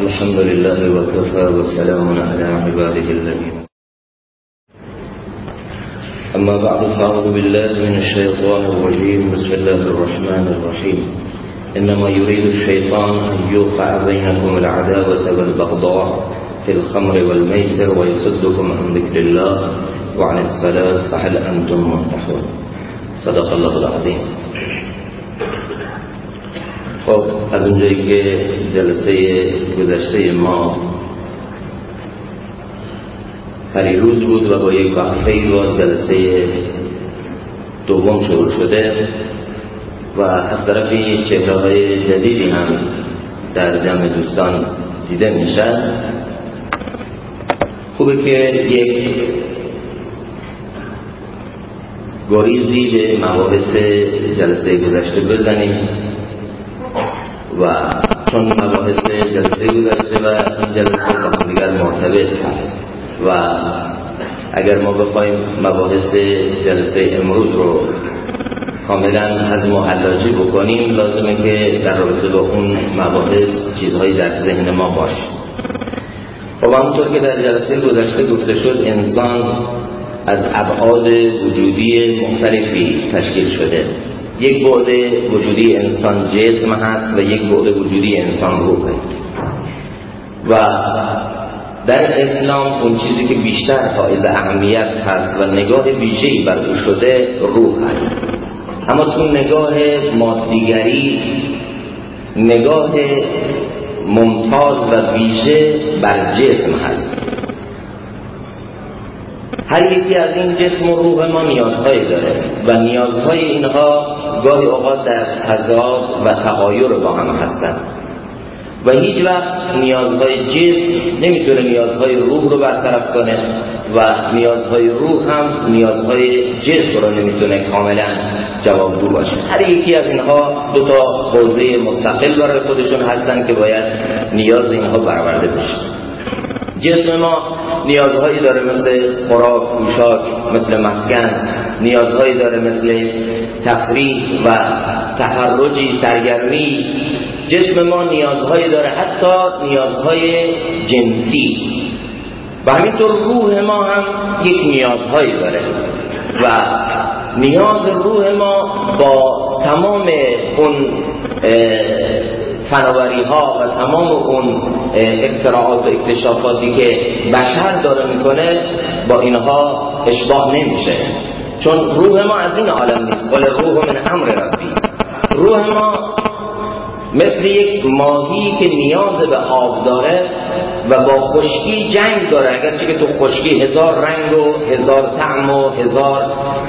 الحمد لله وكفى وسلام على عباده الذين أما بعد فأعوذ بالله من الشيطان الرجيم. بسم الله الرحمن الرحيم. إنما يريد الشيطان أن يوقع بينكم العداوة والبغضاء في الخمر والميسر ويصدكم عن ذكر الله وعن الصلاة فهل أنتم منتحون صدق الله العظيم. خب از اونجایی که جلسه گذشته ما روز بود و با یک وقفه با جلسه دوم شروع شده و از طرفی چهره های جدیدی هم در جمع دوستان دیده میشن خوبه که یک گریزی به مباحث جلسه گذشته بزنیم. و چون مباحث جلسه گذشته و این جلسه با دیگر مرتبط و اگر ما بخوایم مباحث جلسه امروز رو کاملا از محلاجی بکنیم لازمه که در رابطه با اون مباحث چیزهایی در ذهن ما باشه. خب همونطور که در جلسه گذشته گفته شد انسان از ابعاد وجودی مختلفی تشکیل شده. یک بعد وجودی انسان جسم هست و یک بعد وجودی انسان روحه و در اسلام اون چیزی که بیشتر حائز اهمیت هست و نگاه ویژه‌ای بر او شده روح هست. اما تو نگاه مادیگری نگاه ممتاز و ویژه بر جسم هست. هر یکی از این جسم و روح ما نیازهایی داره و نیازهای اینها گاهی اوقات در تضاد و تغایر با هم هستند. و هیچ وقت نیازهای جسم نمی‌تونه نیازهای روح رو برطرف کنه و نیازهای روح هم نیازهای جسم رو نمی‌تونه کاملا جوابگو باشه. هر یکی از اینها دو تا حوزه مستقل برای خودشون هستن که باید نیاز اینها برآورده بشه. جسم ما نیازهایی داره مثل خوراک، پوشاک، مثل مسکن. نیازهایی داره مثل تفریح و تحرجی سرگرمی. جسم ما نیازهایی داره حتی نیازهای جنسی. و همینطور روح ما هم یک نیازهایی داره. و نیاز روح ما با تمام اون فناوری ها و تمام اون اختراعات و اکتشافاتی که بشر داره می‌کنه با اینها اشباه نمیشه. چون روح ما از این عالم نیست. ولی روح من امر ربی. روح ما مثل یک ماهی که نیاز به آب داره و با خشکی جنگ داره. اگرچه که تو خشکی هزار رنگ و هزار طعم و هزار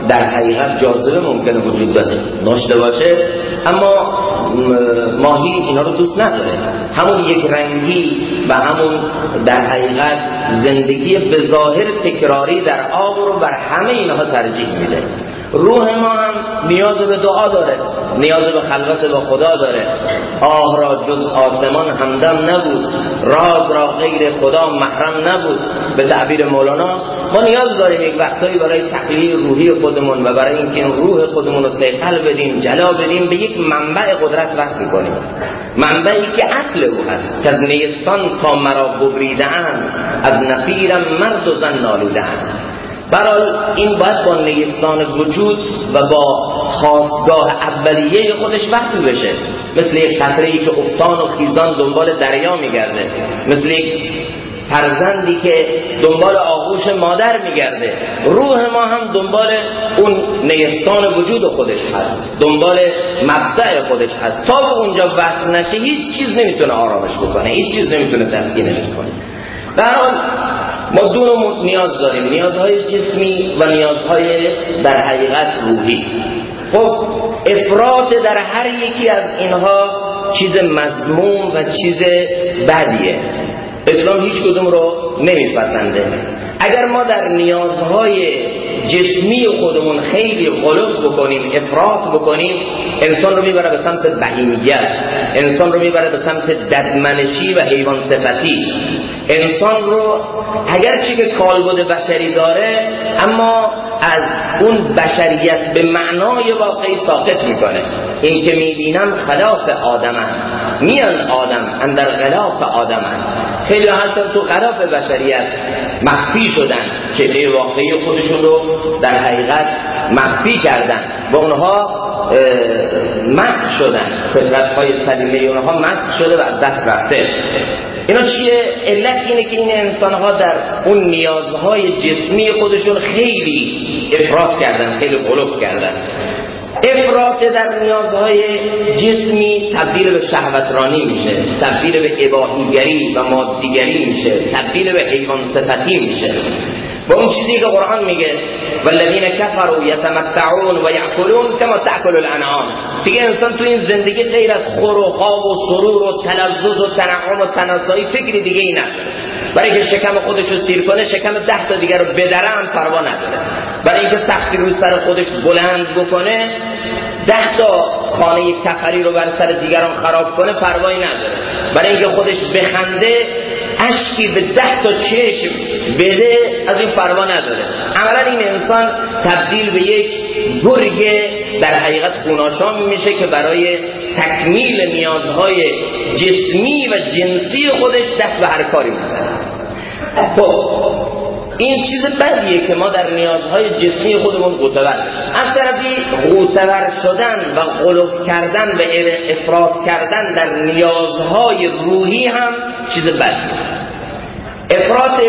در حقیقت جاذبه ممکنه وجود داشته باشه. اما ماهی اینا رو دوست نداره. همون یک رنگی و همون در حقیقت زندگی به ظاهر تکراری در آب رو بر همه اینها ترجیح میده. روح ما هم نیاز به دعا داره نیاز به خلوت با خدا داره. آه را جز آسمان همدم نبود راز را غیر خدا محرم نبود. به تعبیر مولانا ما نیاز داریم یک وقتایی برای تقلیل روحی خودمون و برای اینکه این روح خودمون رو سیقل بدیم جلا بدیم به یک منبع قدرت وقت کنیم منبعی که اصل او هست. که از نیستان تا مرا ببریدن از نفیرم مرد و زن نالودن برای این باید با نیستان وجود و با خواستگاه اولیه خودش وقتی بشه. مثل یک قطره که افتان و خیزان دنبال دریا میگرده. مثل یک فرزندی که دنبال آغوش مادر میگرده. روح ما هم دنبال اون نیستان وجود خودش هست. دنبال مبدع خودش هست. تا به اونجا وصل نشه هیچ چیز نمی‌تونه آرامش بکنه. هیچ چیز نمی‌تونه تسکینش کنه در حال ما دو نیاز داریم. نیازهای جسمی و نیازهای در حقیقت روحی. خب افراط در هر یکی از اینها چیز مضموم و چیز بدیه. اسلام هیچ کدوم رو نمیپسنده. اگر ما در نیازهای جسمی خودمون خیلی غلط بکنیم افراط بکنیم انسان رو می‌بره به سمت بهیمیت انسان رو می‌بره به سمت ددمنشی و حیوان صفتی انسان رو اگرچه که کالبد بشری داره اما از اون بشریت به معنای واقعی ساقط می‌کنه. این که می‌بینم خلاف آدم میان آدم اندر غلاف آدم خیلی هستن تو غلاف بشریت. مخفی شدن چهره واقعی خودشون رو در حقیقت مخفی کردن و اونها مد شدن. فطرت های سلیمه اونها مد شده و از دست رفته. اینا چیه؟ علت اینه که این انسان ها در اون نیازهای جسمی خودشون خیلی افراد کردن خیلی غلوب کردن. افراط در نیازهای جسمی تبدیل به شهوترانی میشه تبدیل به اباهیگری و مادیگری میشه تبدیل به حیوان صفتی میشه. با اون چیزی که قرآن میگه والذین کفروا یتمتعون و یأکلون کما تأکل الانعام. دیگه انسان تو این زندگی غیر از خور و خواب و سرور و تلذذ و تنعم و تناسایی فکری دیگه ای نداره. برای اینکه شکم خودش رو سیر کنه شکم ده تا دیگر رو بدره هم پروا نداره. برای اینکه سختی روی سر خودش بلند بکنه ده تا خانه کفری رو بر سر دیگران خراب کنه پروایی نداره. برای اینکه خودش بخنده اشکی به ده تا چشم بده از این پروا نداره. عملا این انسان تبدیل به یک گرگ در حقیقت خوناشام میشه که برای تکمیل نیازهای جسمی و جنسی خودش دست به هر کاری می‌زنه. خب این چیز بدیه که ما در نیازهای جسمی خودمون قوتور از طرفی قوتور شدن و غلوف کردن و افراد کردن در نیازهای روحی هم چیز بدیه. افراد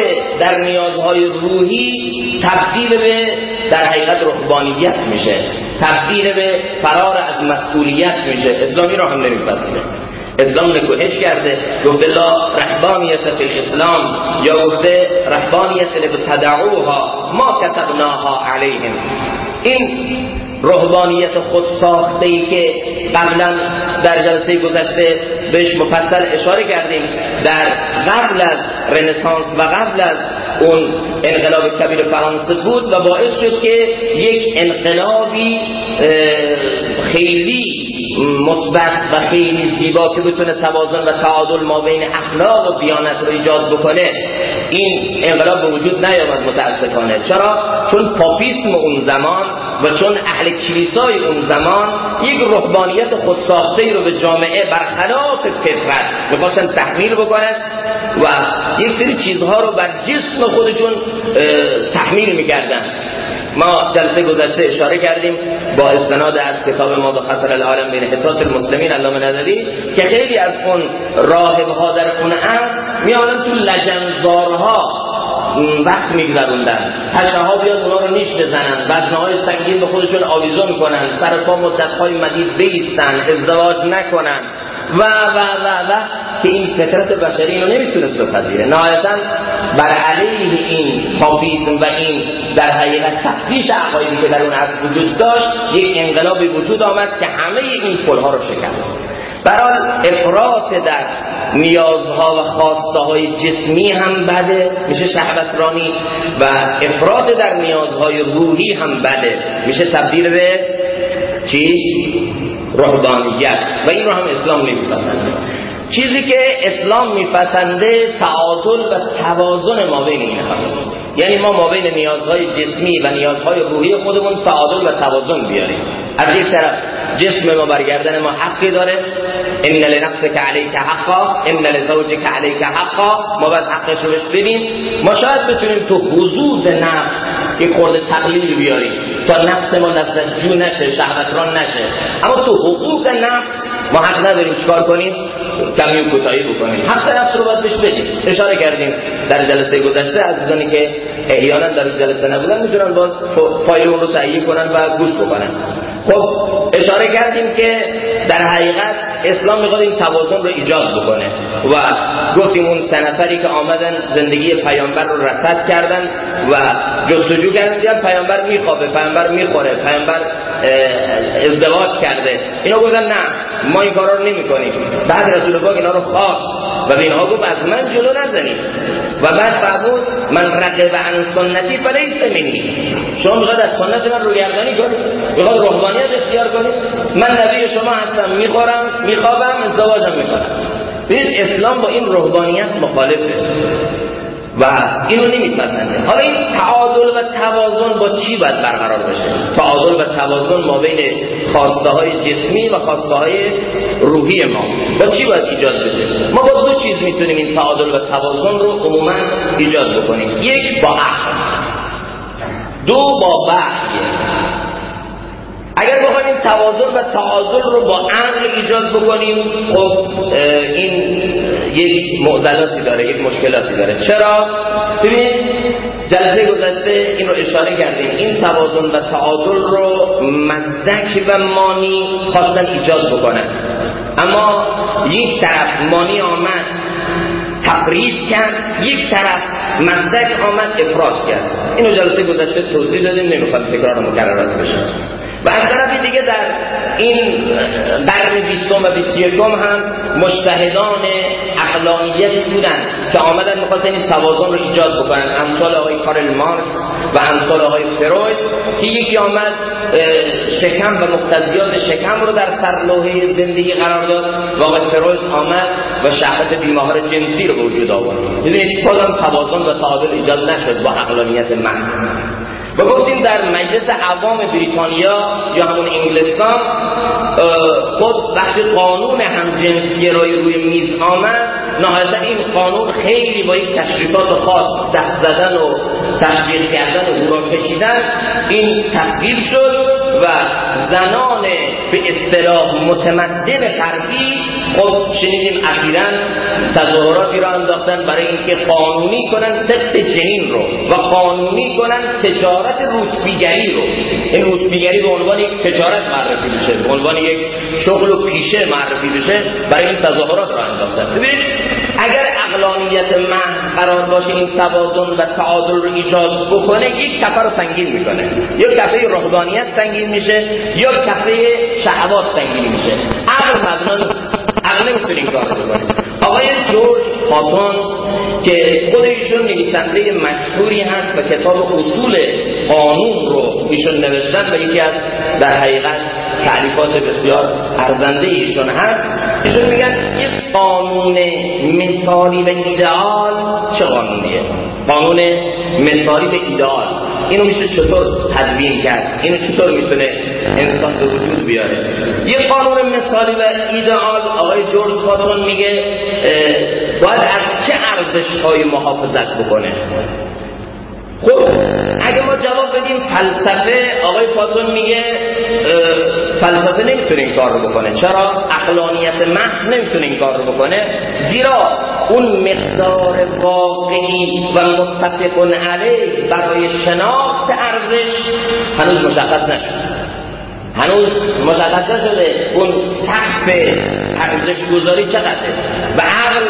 در نیازهای روحی تبدیل به در حقیقت رهبانیت میشه. تبدیل به فرار از مسئولیت میشه. اسلامی رو هم نمیپذیره اسلام نکوهش کرده گفته لا رحبانیت فی الاسلام. یا گفته رحبانیت تدعوها ما کتبناها علیهم. این رهبانیت خود ساخته ای که قبلا در جلسه گذشته بهش مفصل اشاره کردیم در قبل از رنسانس و قبل از اون انقلاب کبیر فرانسه بود و باعث شد که یک انقلابی خیلی مثبت و خیلی زیبا که بتونه توازن و تعادل ما بین اخلاق و دیانت رو ایجاد بکنه. این انقلاب به وجود نیامد متاسفانه. چرا؟ چون پاپیسم اون زمان و چون اهل کلیسای اون زمان یک رهبانیت خودساخته رو به جامعه برخلاف فطرت می‌خواستن تحمیل بکنن و یک سری چیزها رو بر جسم خودشون تحمیل می‌کردن. ما جلسه گذشته اشاره کردیم با استناد از کتاب ما خطر العالم بین حسات المسلمین علامه نظری که خیلی از اون راهب ها در اون میادن تو لجنزارها وقت میگذروندن. پشه ها بیاد اونا رو نیش بزنن. وزنه های سنگین به خودشون آویزون می‌کنن. سر پا مدت های مدید بیستن. ازدواج نکنن. و و و و که این فطرت بشری اینو نمی‌تونست بپذیره. نهایتا بر علیه این پاپیزم و این در حقیقت تفتیش عقایدی که در اون عصر وجود داشت یک انقلابی وجود آمد که همه این پلها رو شکست. برای افراط در نیازها و خواسته های جسمی هم بده میشه شهوترانی و افراط در نیازهای روحی هم بده. میشه تبدیل به چی؟ رهبانیت و این رو هم اسلام نمیپسنده چیزی که اسلام میپسنده تعادل و توازن ما بین این یعنی ما ما بین نیازهای جسمی و نیازهای روحی خودمون تعادل و توازن بیاریم. از یک طرف جسم ما برگردن ما حقی داره. ان لنفسك عليك حقا ان لزوجك عليك حقا ما باید حقش رو بهش ما شاید بتونیم تو حدود نفس یک خورده تقلیل بیاریم. تا نفس ما نفس جو نشه شهوتران نشه. اما تو حقوق نفس ما حق نداریم چیکار کنیم؟ کمی کوتاهی بکنیم. حق نفس رو باید بهش بدیم. اشاره کردیم در جلسه گذشته عزیزانی که احیانا در جلسه نبودن می‌تونن باز فایل اون رو تهیه کنن و گوش بکنن. خب اشاره کردیم که در حقیقت اسلام می‌خواد این توازن رو ایجاد بکنه. و گفتیم اون سه نفری که آمدن زندگی پیامبر رو رصد کردن و جستجو کردن. دیدن پیامبر میخوابه پیامبر می‌خوره پیامبر ازدواج کرده. اینا گفتن نه ما این کارا رو نمی کنیم بعد رسول پاک اینا رو خواست و به اینها گفت از من جلو نزنید. و بعد فرمود من رقب عن سنتی فلیس منی. شما می‌خواد از سنت من روگردانی کنید؟ می‌خواد روحانیت اختیار کنید؟ من نبی شما هستم می‌خورم میخوابم ازدواجم می‌کنم. ببینید اسلام با این روحانیت مخالفه و اینو نمیپسنده حالا این تعادل و توازن با چی باید برقرار بشه تعادل و توازن ما بین خواسته های جسمی و خواسته های روحی ما با چی باید ایجاد بشه ما با دو چیز می‌تونیم این تعادل و توازن رو عموما ایجاد بکنیم یک با عقل دو با وحی اگر بخوایم این توازن و تعادل رو با عقل ایجاد بکنیم خب این یک معضلاتی داره یک مشکلاتی داره. چرا؟ ببین جلسه گذشته این رو اشاره کردیم. این توازن و تعادل رو مزدک و مانی خواستن ایجاد بکنن. اما یک طرف مانی آمد تقریب کرد یک طرف مزدک آمد افراز کرد. اینو جلسه گذشته توضیح دادیم نمی‌خواد تکرار مکررات بشه. و از طرف دیگه در این قرن بیستم و بیست یکم هم مجتهدان اقلانیت بودن که آمدن می‌خواستن این توازن رو ایجاد بکنن. امثال آقای کارل مارکس و امثال آقای فروید که یکی آمد شکم و مقتضیات شکم رو در سرلوحه زندگی قرار داد. و آقای فروید آمد و شهوت بیمار جنسی رو به وجود آورد. ببینید بازم توازن و تعادل ایجاد نشد با اقلانیت محض. و گفتیم در مجلس عوام بریتانیا یا همون انگلستان خود وقتی قانون همجنسگرایی روی میز آمد نهایتا این قانون خیلی با یک تشریفات خاص دست زدن و تشریف کردن و هورا کشیدن این تبدیل شد. و زنان به اصطلاح متمدن غربی خب شنیدیم اخیرا تظاهراتی را انداختن برای اینکه قانونی کنن طفل جنین رو و قانونی کنن تجارت روسبیگری رو. این روسبیگری به عنوان یک تجارت معرفی بشه به عنوان یک شغل و پیشه معرفی بشه برای این تظاهرات را انداختن. ببینید اگر اقلانیت من قرار باشه این توازن و تعادل رو ایجاد بکنه یک کفه رو سنگین می‌کنه. یا کفه رهبانیت سنگین میشه. یا کفه شهوات سنگین میشه. عقل مبنا عقل نمی‌تونه این کار بکنه. آقای جورج پاتون که خودشون نویسنده مشهوری هست و کتاب اصول قانون رو ایشون نوشتن و یکی از در حقیقت تعلیفات بسیار ارزنده ایشون هست. ایشون میگن یک قانون مثالی و ایدئال چه قانونیه؟ قانون مثالی و ایدئال. اینو میشه چطور تدوین کرد؟ اینو چطور می‌تونه انسان به وجود بیاره؟ یه قانون مثالی و ایدئال آقای جورج پاتون میگه باید از چه ارزش های محافظت بکنه؟ خب اگه ما جواب بدیم فلسفه آقای پاتون میگه فلسفه نمی‌تونه این کار رو بکنه. چرا؟ اقلانیت محض نمی‌تونه این کار رو بکنه. زیرا اون مقدار واقعی و متفق علیه برای شناخت ارزش هنوز مشخص نشد هنوز مشخص نشده اون سقف ارزش گذاری چقدره. و عقل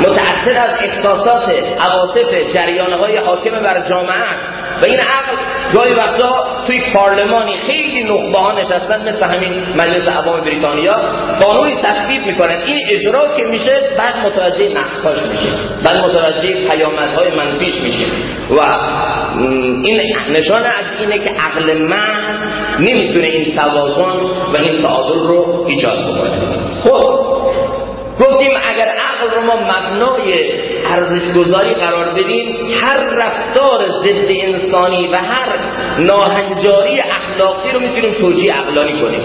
متأثر از احساسات عواطف جریانهای حاکم بر جامعه و این عقل گاهی وقتا توی پارلمانی خیلی نخبه ها نشستن مثل همین مجلس عوام بریتانیا قانونی تصویب می‌کنن. این اجرا که میشه بعد متوجه نقصاش میشه. بعد متوجه پیامدهای منفیش میشه. و این نشان از اینه که عقل محض نمی‌تونه این توازن و این تعادل رو ایجاد بکنه. خب گفتیم اگر عقل رو ما مبنای ارزش گذاری قرار بدیم هر رفتار ضد انسانی و هر ناهنجاری اخلاقی رو می‌تونیم توجیه عقلانی کنیم.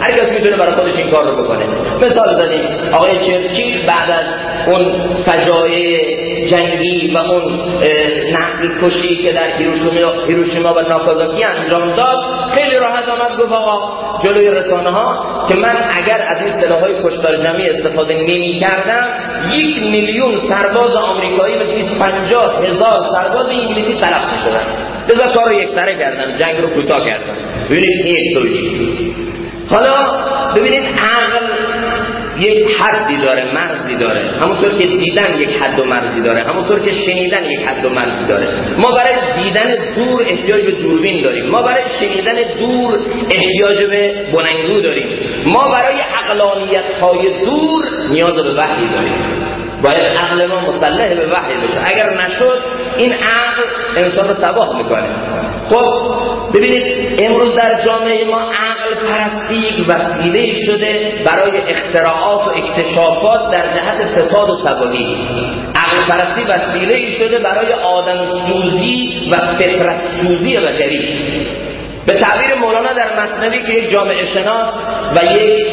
هر کس می‌تونه برای خودش این کار رو بکنه. مثال زدیم آقای چرچیل بعد از اون فجایع جنگی و اون نقل کشی که در هیروشیما و ناکازاکی انجام داد خیلی راحت آمد گفت آقا جلوی رسانه ها که من اگر از این سلاح های کشتار جمعی استفاده نمی کردم یک میلیون سرباز آمریکایی و 250 هزار سرباز انگلیسی تلف شدن لذا کار رو یک سره کردم جنگ رو کوتاه کردم. ببینید این توجیه. حالا ببینید عقل یک حدی داره مرزی داره. همونطور که دیدن یک حد و مرزی داره همونطور که شنیدن یک حد و مرزی داره. ما برای دیدن دور احتیاج به دوربین داریم. ما برای شنیدن دور احتیاج به بلنگو داریم. ما برای اقلانیت های دور نیاز به وحی داریم. باید عقل ما مسلح به وحی بشه. اگر نشد این عقل انسان رو تباه می‌کنه. خب ببینید امروز در جامعه ما عقل پرستی وسیله شده برای اختراعات و اکتشافات در جهت فساد و تباهی. عقل پرستی وسیله شده برای آدم سوزی و فطرت سوزی بشری. به تعبیر مولانا در مصنوی که یک جامعه شناس و یک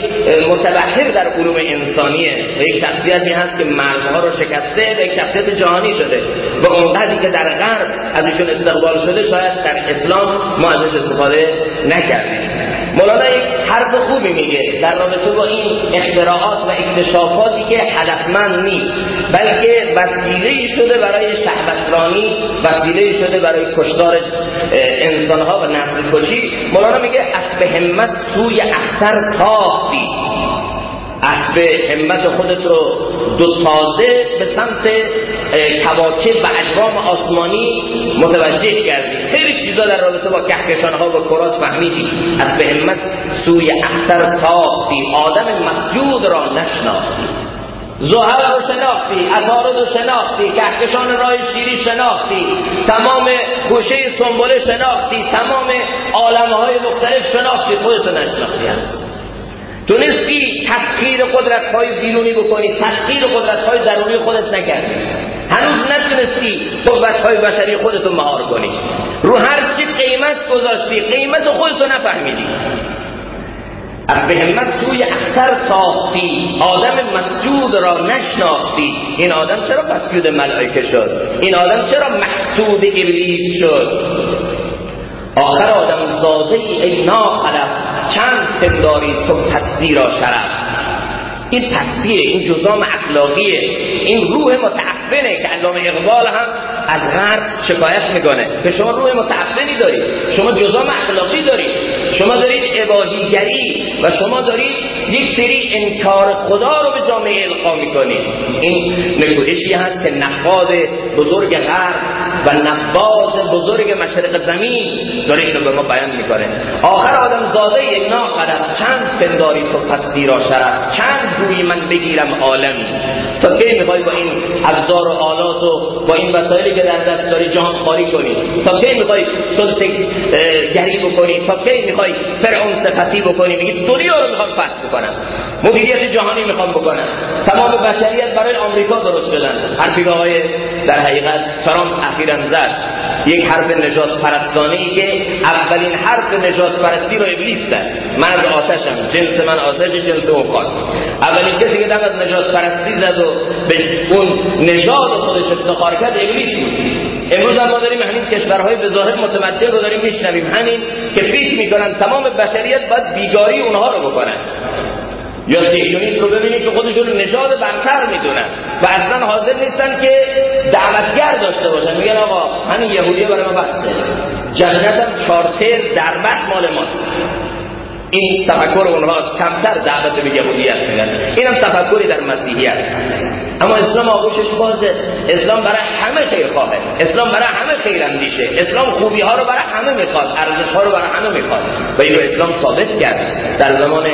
متبحر در علوم انسانیه و یک شخصیتی هست که مرزها رو شکسته و یک شخصیت جهانی شده و اونقدری که در غرب از ایشون استقبال شده شاید در اسلام ما ازش استفاده نکردیم. مولانا یک حرف خوبی میگه در رابطه با این اختراعات و اکتشافاتی که هدفمند نیست بلکه وسیله شده برای شهوترانی وسیله شده برای کشتار انسانها و نسل کشی. مولانا میگه از به همت سوی اختر تاختی اسب همت خودت رو دو تازه به سمت کواکب و اجرام آسمانی متوجه کردی. خیلی چیزا در رابطه با کهکشان ها و کرات فهمیدی. از به همت سوی اختر تاختی آدم مسجود را نشناختی. زهر رو شناختی عطارد رو شناختی کهکشان رای شیری شناختی تمام گوشه سنبله شناختی تمام عالمهای مختلف شناختی. خودتو نشناختی. تونستی تسخیر قدرت های بیرونی بکنی تسخیر قدرت های درونی خودت نکردی هنوز نتونستی قوت های بشری خودتو مهار کنی. رو هر چی قیمت گذاشتی قیمت خودتو نفهمیدی. از به همت سوی اختر تاختی آدم مسجود را نشناختی. این آدم چرا مسجود ملائکه شد؟ این آدم چرا محسود ابلیس شد؟ آخر آدم زاده ای ای چند پنداری تو پستی را شرف. این تصویره این جزام اخلاقیه. این روح متعفنه که علامه اقبال هم از غرب شکایت می‌کنه. که شما روح متعفنی دارید شما جزام اخلاقی دارید شما دارید اباهیگری و شما دارید یک سری انکار خدا رو به جامعه القا می‌کنید این نکوهشی هست که نقاد بزرگ غرب و نباز بزرگ مشرق زمین داره اینو به ما بیان می‌کنه. آخر آدم زاده قدر چند پنداری تو پستی را شرف چند روی من بگیرم عالمی تا کی می‌خوای با این ابزار و آلات و با این وسایلی که در دست داری جهان خاری کنی؟ تا کی می‌خوای سلطه گری بکنی؟ تا کی می‌خوای فرعون صفتی بکنی؟ میگی دنیا رو می‌خوام فتح بکنم. مدیریت جهانی می‌خوام بکنم. تمام بشریت برای آمریکا درست شدن. حرفی های در حقیقت ترامپ اخیرا زد یک حرف نجات پرستانه ای که اولین حرف نجات پرستی رو ابلیس زد. من از آتشم جنس من آتش جنس اون اولین کسی که دم از نجات پرستی زد و به اون نژاد خودش افتخار کرد ابلیس بود. امروز هم ما داریم همین کشورهای به ظاهر متمدن رو داریم میشنویم. همین که فکر می‌کنن تمام بشریت باید بیگاری اونها رو بکنن. یا سیونیست رو ببینید که خودشون نژاد برتر می‌دونن و اصلا حاضر نیستن که دعوتگر داشته باشن. میگن آقا همین یهودیه برای ما بسته جنت هم چارتر در مال ماست. این تفکر اونها کمتر دعوت به یهودیت میدن اینم تفکری در مسیحیت اما اسلام آغوشش بازه. اسلام برای همه خیر خواهه اسلام برای همه خیر اندیشه. اسلام خوبی ها رو برای همه می‌خواد. ارزش ها رو برای همه می‌خواد. و این اسلام ثابت کرد. در زمان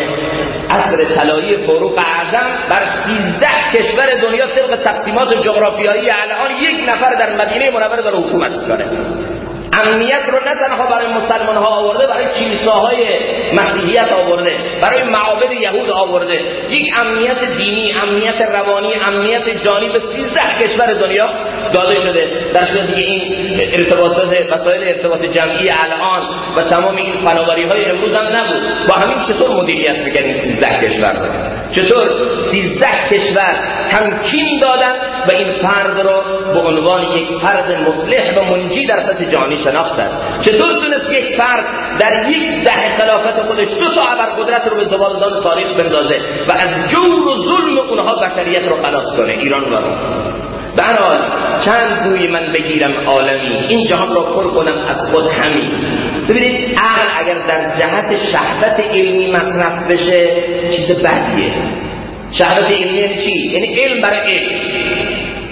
عصر طلایی فروغ اعظم بر 13 کشور دنیا طبق تقسیمات جغرافیایی الان یک نفر در مدینه منوره داره حکومت می‌کنه. امنیت رو نه تنها برای مسلمان ها آورده برای کلیساهای مسیحیت آورده برای معابد یهود آورده. یک امنیت دینی امنیت روانی امنیت جانی به 13 کشور دنیا داده شده. در صورتی این ارتباطات وسایل ارتباط جمعی الان و تمام این فناوری های امروز هم نبود. با همین چطور مدیریت می‌کنیم 13 کشور چطور؟ 13 کشور تمکین دادن و این فرد رو به عنوان یک فرد مصلح و منجی در سطح جهانی شناختن. چطور تونست یک فرد در یک ده خلافت خودش دو تا قدرت رو به زبالدان تاریخ بندازه و از جور و ظلم اونها بشریت رو خلاص کنه؟ ایران و روم. برحال چند روی من بگیرم عالمی. این جهان را پر کنم از خود همین. ببینید عقل اگر در جهت شهبت علمی مصرف بشه چیز بدیه. شهبت علمی یعنی چی؟ یعنی علم برای علم.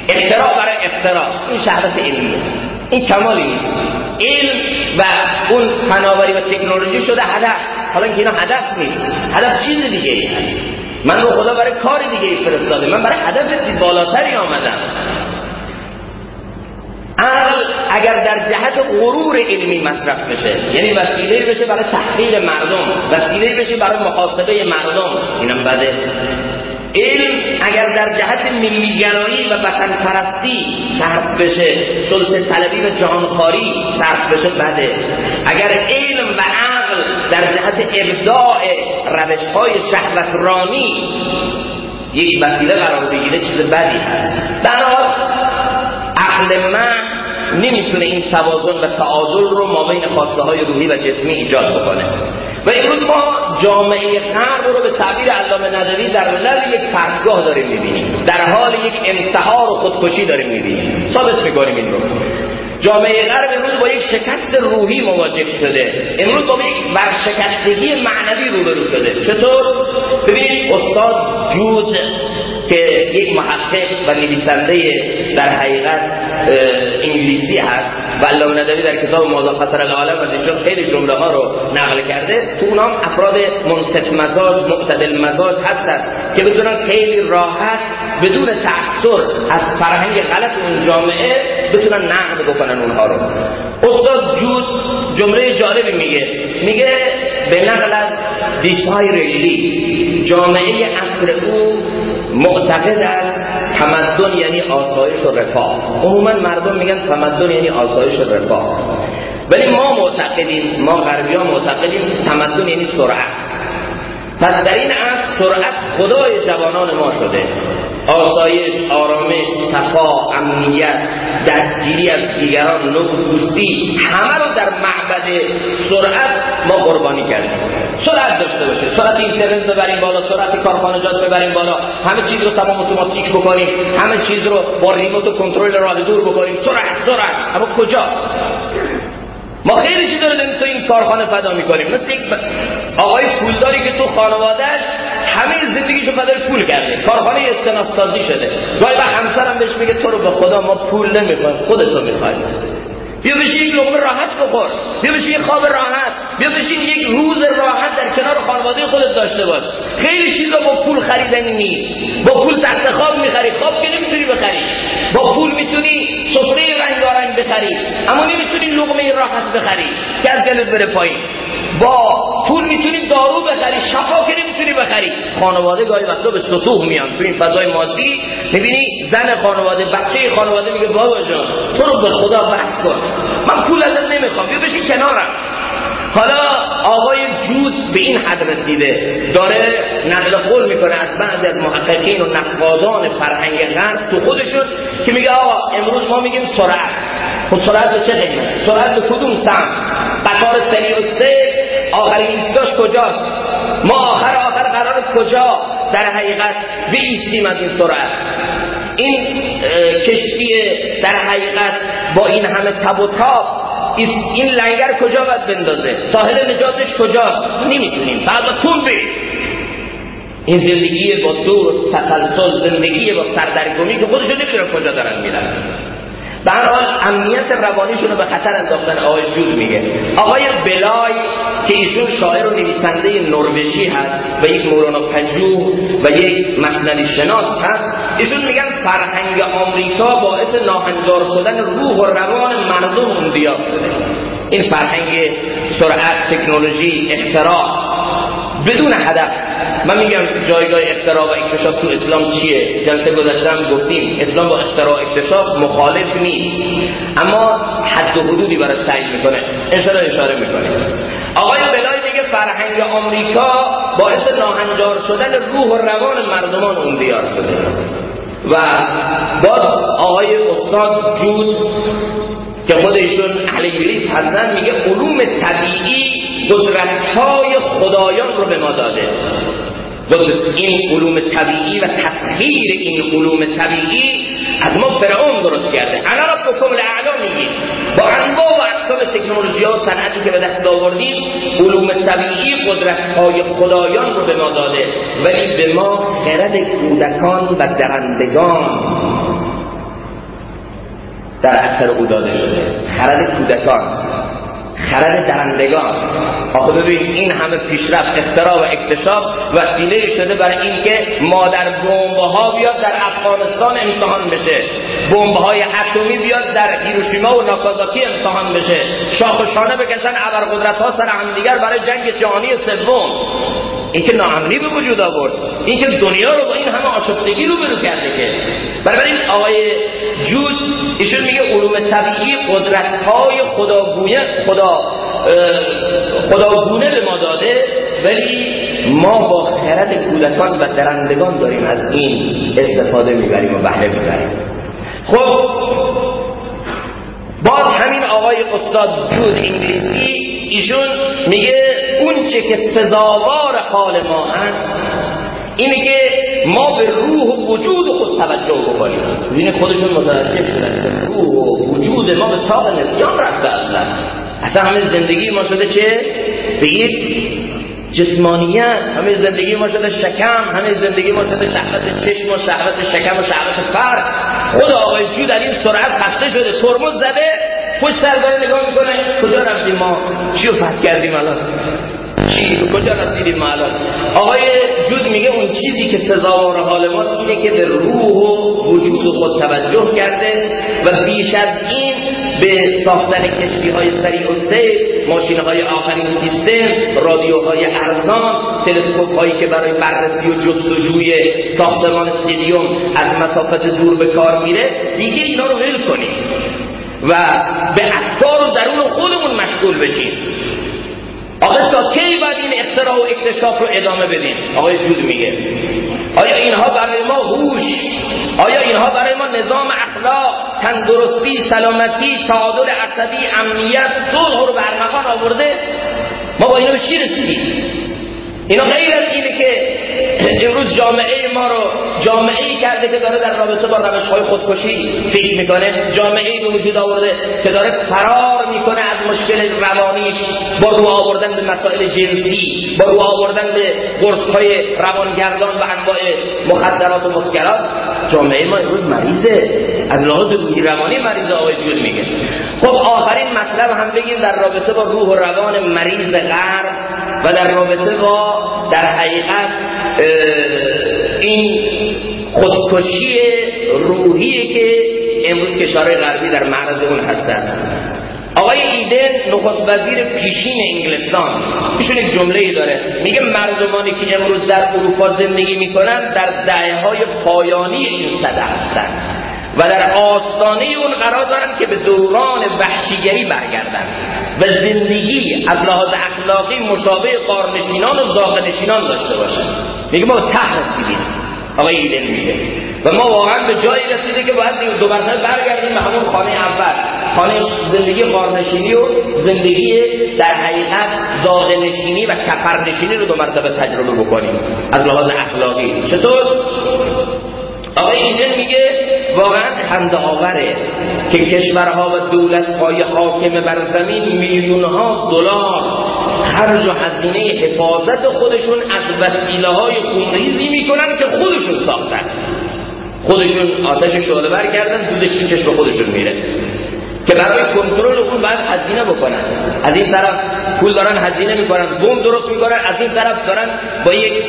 اختراع برای اختراع. این شهبت علمیه. این کمالی علم و اون فناوری و تکنولوژی شده هدف. حالا اینکه اینا هدف نیست. هدف چیز دیگه من رو خدا برای کار دیگه ای فرستاده من برای هدف بالاتری آمدم. عقل اگر در جهت غرور علمی مصرف بشه یعنی وسیله بشه برای تحقیر مردم وسیله بشه برای محاسبه مردم اینم بده. علم اگر در جهت ملیگرایی و وطن پرستی صرف بشه سلطه طلبی و جهانخواری صرف بشه بده. اگر علم و عقل جهت ابداع روش های شهوترانی یک وسیله قرار بگیره چیز بدی هست. حال عقل من نمی‌تونه این توازن و تعادل رو ما بین خواسته های روحی و جسمی ایجاد بکنه. و امروز ما جامعه غرب رو به تعبیر علامه ندوی در لب یک فرقگاه داریم می‌بینیم. در حال یک انتحار و خودکشی داریم می‌بینیم. ثابت می‌کنیم این رو. جامعه غرب امروز با یک شکست روحی مواجه شده. امروز با یک ورشکستگی معنوی روبرو شده. چطور؟ ببینید استاد جود که یک محقق و نویسنده در حقیقت انگلیسی هست و علامه ندوی در کتاب موضوع خطر العالم از اینجا خیلی جمله ها رو نقل کرده. تو اونام افراد منصف مزاج معتدل مزاج هستن. که بتونن خیلی راحت بدون تأثیر از فرهنگ غلط اون جامعه بتونن نقد بکنن اونها رو. استاد جود جمله جالبی میگه. میگه به نقل از دیسایرلی جامعه اصر او معتقد است تمدن یعنی آسایش و رفاه. عموما مردم میگن تمدن یعنی آسایش و رفاه. ولی ما معتقدیم ما غربی ها معتقدیم تمدن یعنی سرعت. پس در این عصر سرعت خدای جوانان ما شده. آسایش، آرامش، صفا، امنیت، دستگیری از دیگران، نوع دوستی همه رو در معبد سرعت ما قربانی کردیم. سرعت داشته باشه سرعت اینترنت ببریم بالا سرعت کارخانجات ببریم بالا. همه چیز رو تمام اتوماتیک بکنیم. همه چیز رو با ریموت و کنترل راه دور بکنیم. سرعت سرعت. اما کجا؟ ما خیلی چیزا رو تو این کارخانه فدا می‌کنیم. مثل یک آقای پولداری که تو خانوادهش همه زندگیشو فدای پول کرده. کارخانه استناد سازی شده. گاهی وقت همسرم بهش میگه تو رو به خدا ما پول نمی‌خوایم خودتو می‌خوایم. بیا بشین یک لقمه راحت بخور. بیا بشین یک خواب راحت. بیا بشین یک روز راحت در کنار خانواده خودت داشته باش. خیلی چیزا با پول خریدنی نیست. با پول تخت خواب می‌خری. خواب که نمی‌تونی بخری. با پول می‌تونی سفره رنگارنگ بخری اما نمی‌تونی لقمه راحت بخری که از دلت بره پایین. با پول می‌تونی دارو بخری شفا که نمی‌تونی بخری. خانواده گاهی وقتا به سطوح میان تو این فضای مادی. می‌بینی زن خانواده بچه خانواده میگه بابا جان تو رو به خدا بحث کن من پول ازت نمی‌خوام بیا بشین کنارم. حالا آقای جود به این حد رسیده. داره نقل قول می‌کنه از بعض از محققین و نقادان فرهنگ غرب تو خودشون که میگه آقا امروز ما میگیم سرعت. خب سرعت چه قیمت؟ سرعت کدوم سم قطار سری و سه. آخرین ایستاش کجاست؟ ما آخر آخر قرار کجا؟ در حقیقت ایستیم از این سرعت. این کشتی در حقیقت با این همه تب و تاب این لنگر کجا باید بندازه؟ ساحل نجاتش کجا نمی‌تونیم با بریم این زندگی با دور تسلسل زندگی با سردرگمی که خودشون نمی‌دونن کجا دارن میرن. به هر حال امنیت روانیشون رو به خطر انداختن آقای جود میگه. آقای بلای که ایشون شاعر و نویسنده نروژی هست و یک مولانا پژوه و یک مصنوی شناس هست ایشون میگن فرهنگ آمریکا باعث ناهنجار شدن روح و روان مردم اون شده. این فرهنگ سرعت تکنولوژی اختراع بدون هدف. من میگم جایگاه اختراع و اکتشاف تو اسلام چیه؟ جلسه گذشتم گفتیم اسلام با اختراع و اکتشاف مخالف نیست. اما حد و حدودی براش تعیین می‌کنه. انشاءالله اشاره می‌کنه. آقای بلای میگه فرهنگ آمریکا باعث ناهنجار شدن روح و روان مردمان اون دیار شده. و باز آقای استاد جود که خودشون اهل انگلیس هستن میگه علوم طبیعی قدرت های خدایان رو به ما داده. این علوم طبیعی و تسخیر این علوم طبیعی از ما فرعون درست کرده. انا ربکم الاعلا میگیم با انواع و اقسام تکنولوژی ها صنعتی که به دست آوردیم علوم طبیعی قدرت های خدایان رو به ما داده. ولی به ما خرد کودکان و درندگان در اثر او داده شده. خرد کودکان خرد درندگان. آخه ببین این همه پیشرفت اختراع و اکتشاف وسیله شده برای اینکه مادر بمب ها بیاد در افغانستان امتحان بشه. بمب های اتمی بیاد در هیروشیما و ناکازاکی امتحان بشه. شاخ شانه بکشن ابرقدرت ها سر همدیگر برای جنگ جهانی سوم. این که ناامنی به وجود آورد. این که دنیا رو با این همه آشفتگی رو برو کرده که. این آقای جود ایشون میگه علوم طبیعی قدرت های خداگونه خدا خداگونه به ما داده ولی ما با خرد کودکان و درندگان داریم از این استفاده می‌بریم و بهره می‌بریم. خب باز همین آقای استاد جود انگلیسی ایشون میگه اون چه که سزاوار حال ما هست اینه که ما به روح و وجود خود توجه بکنیم. ببین خودشون متوجه شدن روح و وجود ما به تاق نسیان رفته اصلا اصلا همه زندگی ما شده چه؟ بگید. جسمانیت. همه زندگی ما شده شکم. همه زندگی ما شده شهوت چشم و شهوت شکم و شهوت فرد. خود آقای جو در این سرعت خسته شده ترمز زده پشت سر داره نگاه می‌کنه. کجا رفتیم ما؟ چی رو فتح کردیم الان؟ چی کجا رسیدیم ما الان آقای جود میگه اون چیزی که سزاوار حال ما اینه که به روح و وجود خود توجه کرده و بیش از این به ساختن کشتی های سریع و سیر ماشین های آخرین سیستم رادیوهای ارزان تلسکوپ هایی که برای بررسی و جستجوی ساختمان استادیوم از مسافت دور به کار میره دیگه اینا رو ول کنیم و به افکار و درون خودمون مشغول بشیم. آقا تا کی باید این اختراع و اکتشاف رو ادامه بدیم؟ آقای جود میگه. آیا اینها برای ما هوش؟ آیا اینها برای ما نظام اخلاق تندرستی سلامتی تعادل عصبی امنیت صلح رو برمغان آورده؟ ما با اینا به چی رسیدیم؟ اینا غیر از اینه که امروز جامعه ما رو جامعه ای کرده که داره در رابطه با روش های خودکشی فکر می‌کنه جامعه ای به وجود آورده که داره فرار می‌کنه از مشکل روانیش با رو آوردن به مسائل جنسی با رو آوردن به قرص های روانگردان و انواع مخدرات و مسکرات جامعه ما امروز مریضه. از لحاظ روحی روانی مریض آقای جول میگه. خب آخرین مطلب هم بگیم در رابطه با روح و روان مریض غرب و در رابطه با در حقیقت این خودکشی روحی که امروز کشور غربی در معرض اون هستن. آقای ایدن نخست وزیر پیشین انگلستان. ایشون یک جمله داره. میگه مردمانی که امروز در اروپا زندگی می‌کنن در دعه های پایانی این صده هستن و در آستانه اون قرار دارن که به دوران وحشیگری برگردن و زندگی از لحاظ اخلاقی مشابه قارنشینان و زاغنشینان داشته باشن میگه ما ته رسیدیم آقای ایدن میگه. و ما واقعا به جایی رسیده که باید دو مرتبه برگردیم به همون خانه اول. خانه زندگی قارنشینی و زندگی در حقیقت زاغنشینی و کفرنشینی رو دو مرتبه تجربه بکنیم از لحاظ اخلاقی. چطور؟ آقای اینجا میگه واقعا خنده آوره که کشورها و دولت های حاکم بر زمین میلیون ها دلار خرج و هزینه حفاظت خودشون از وسیله های خونریزی می‌کنن که خودشون ساختن. خودشون آتش شعله بر کردن دودش تو چشم خودشون میره. که برای کنترل اون باید هزینه بکنن از این طرف پول دارن هزینه می‌کنن بوم درست می‌کنن از این طرف دارن با یک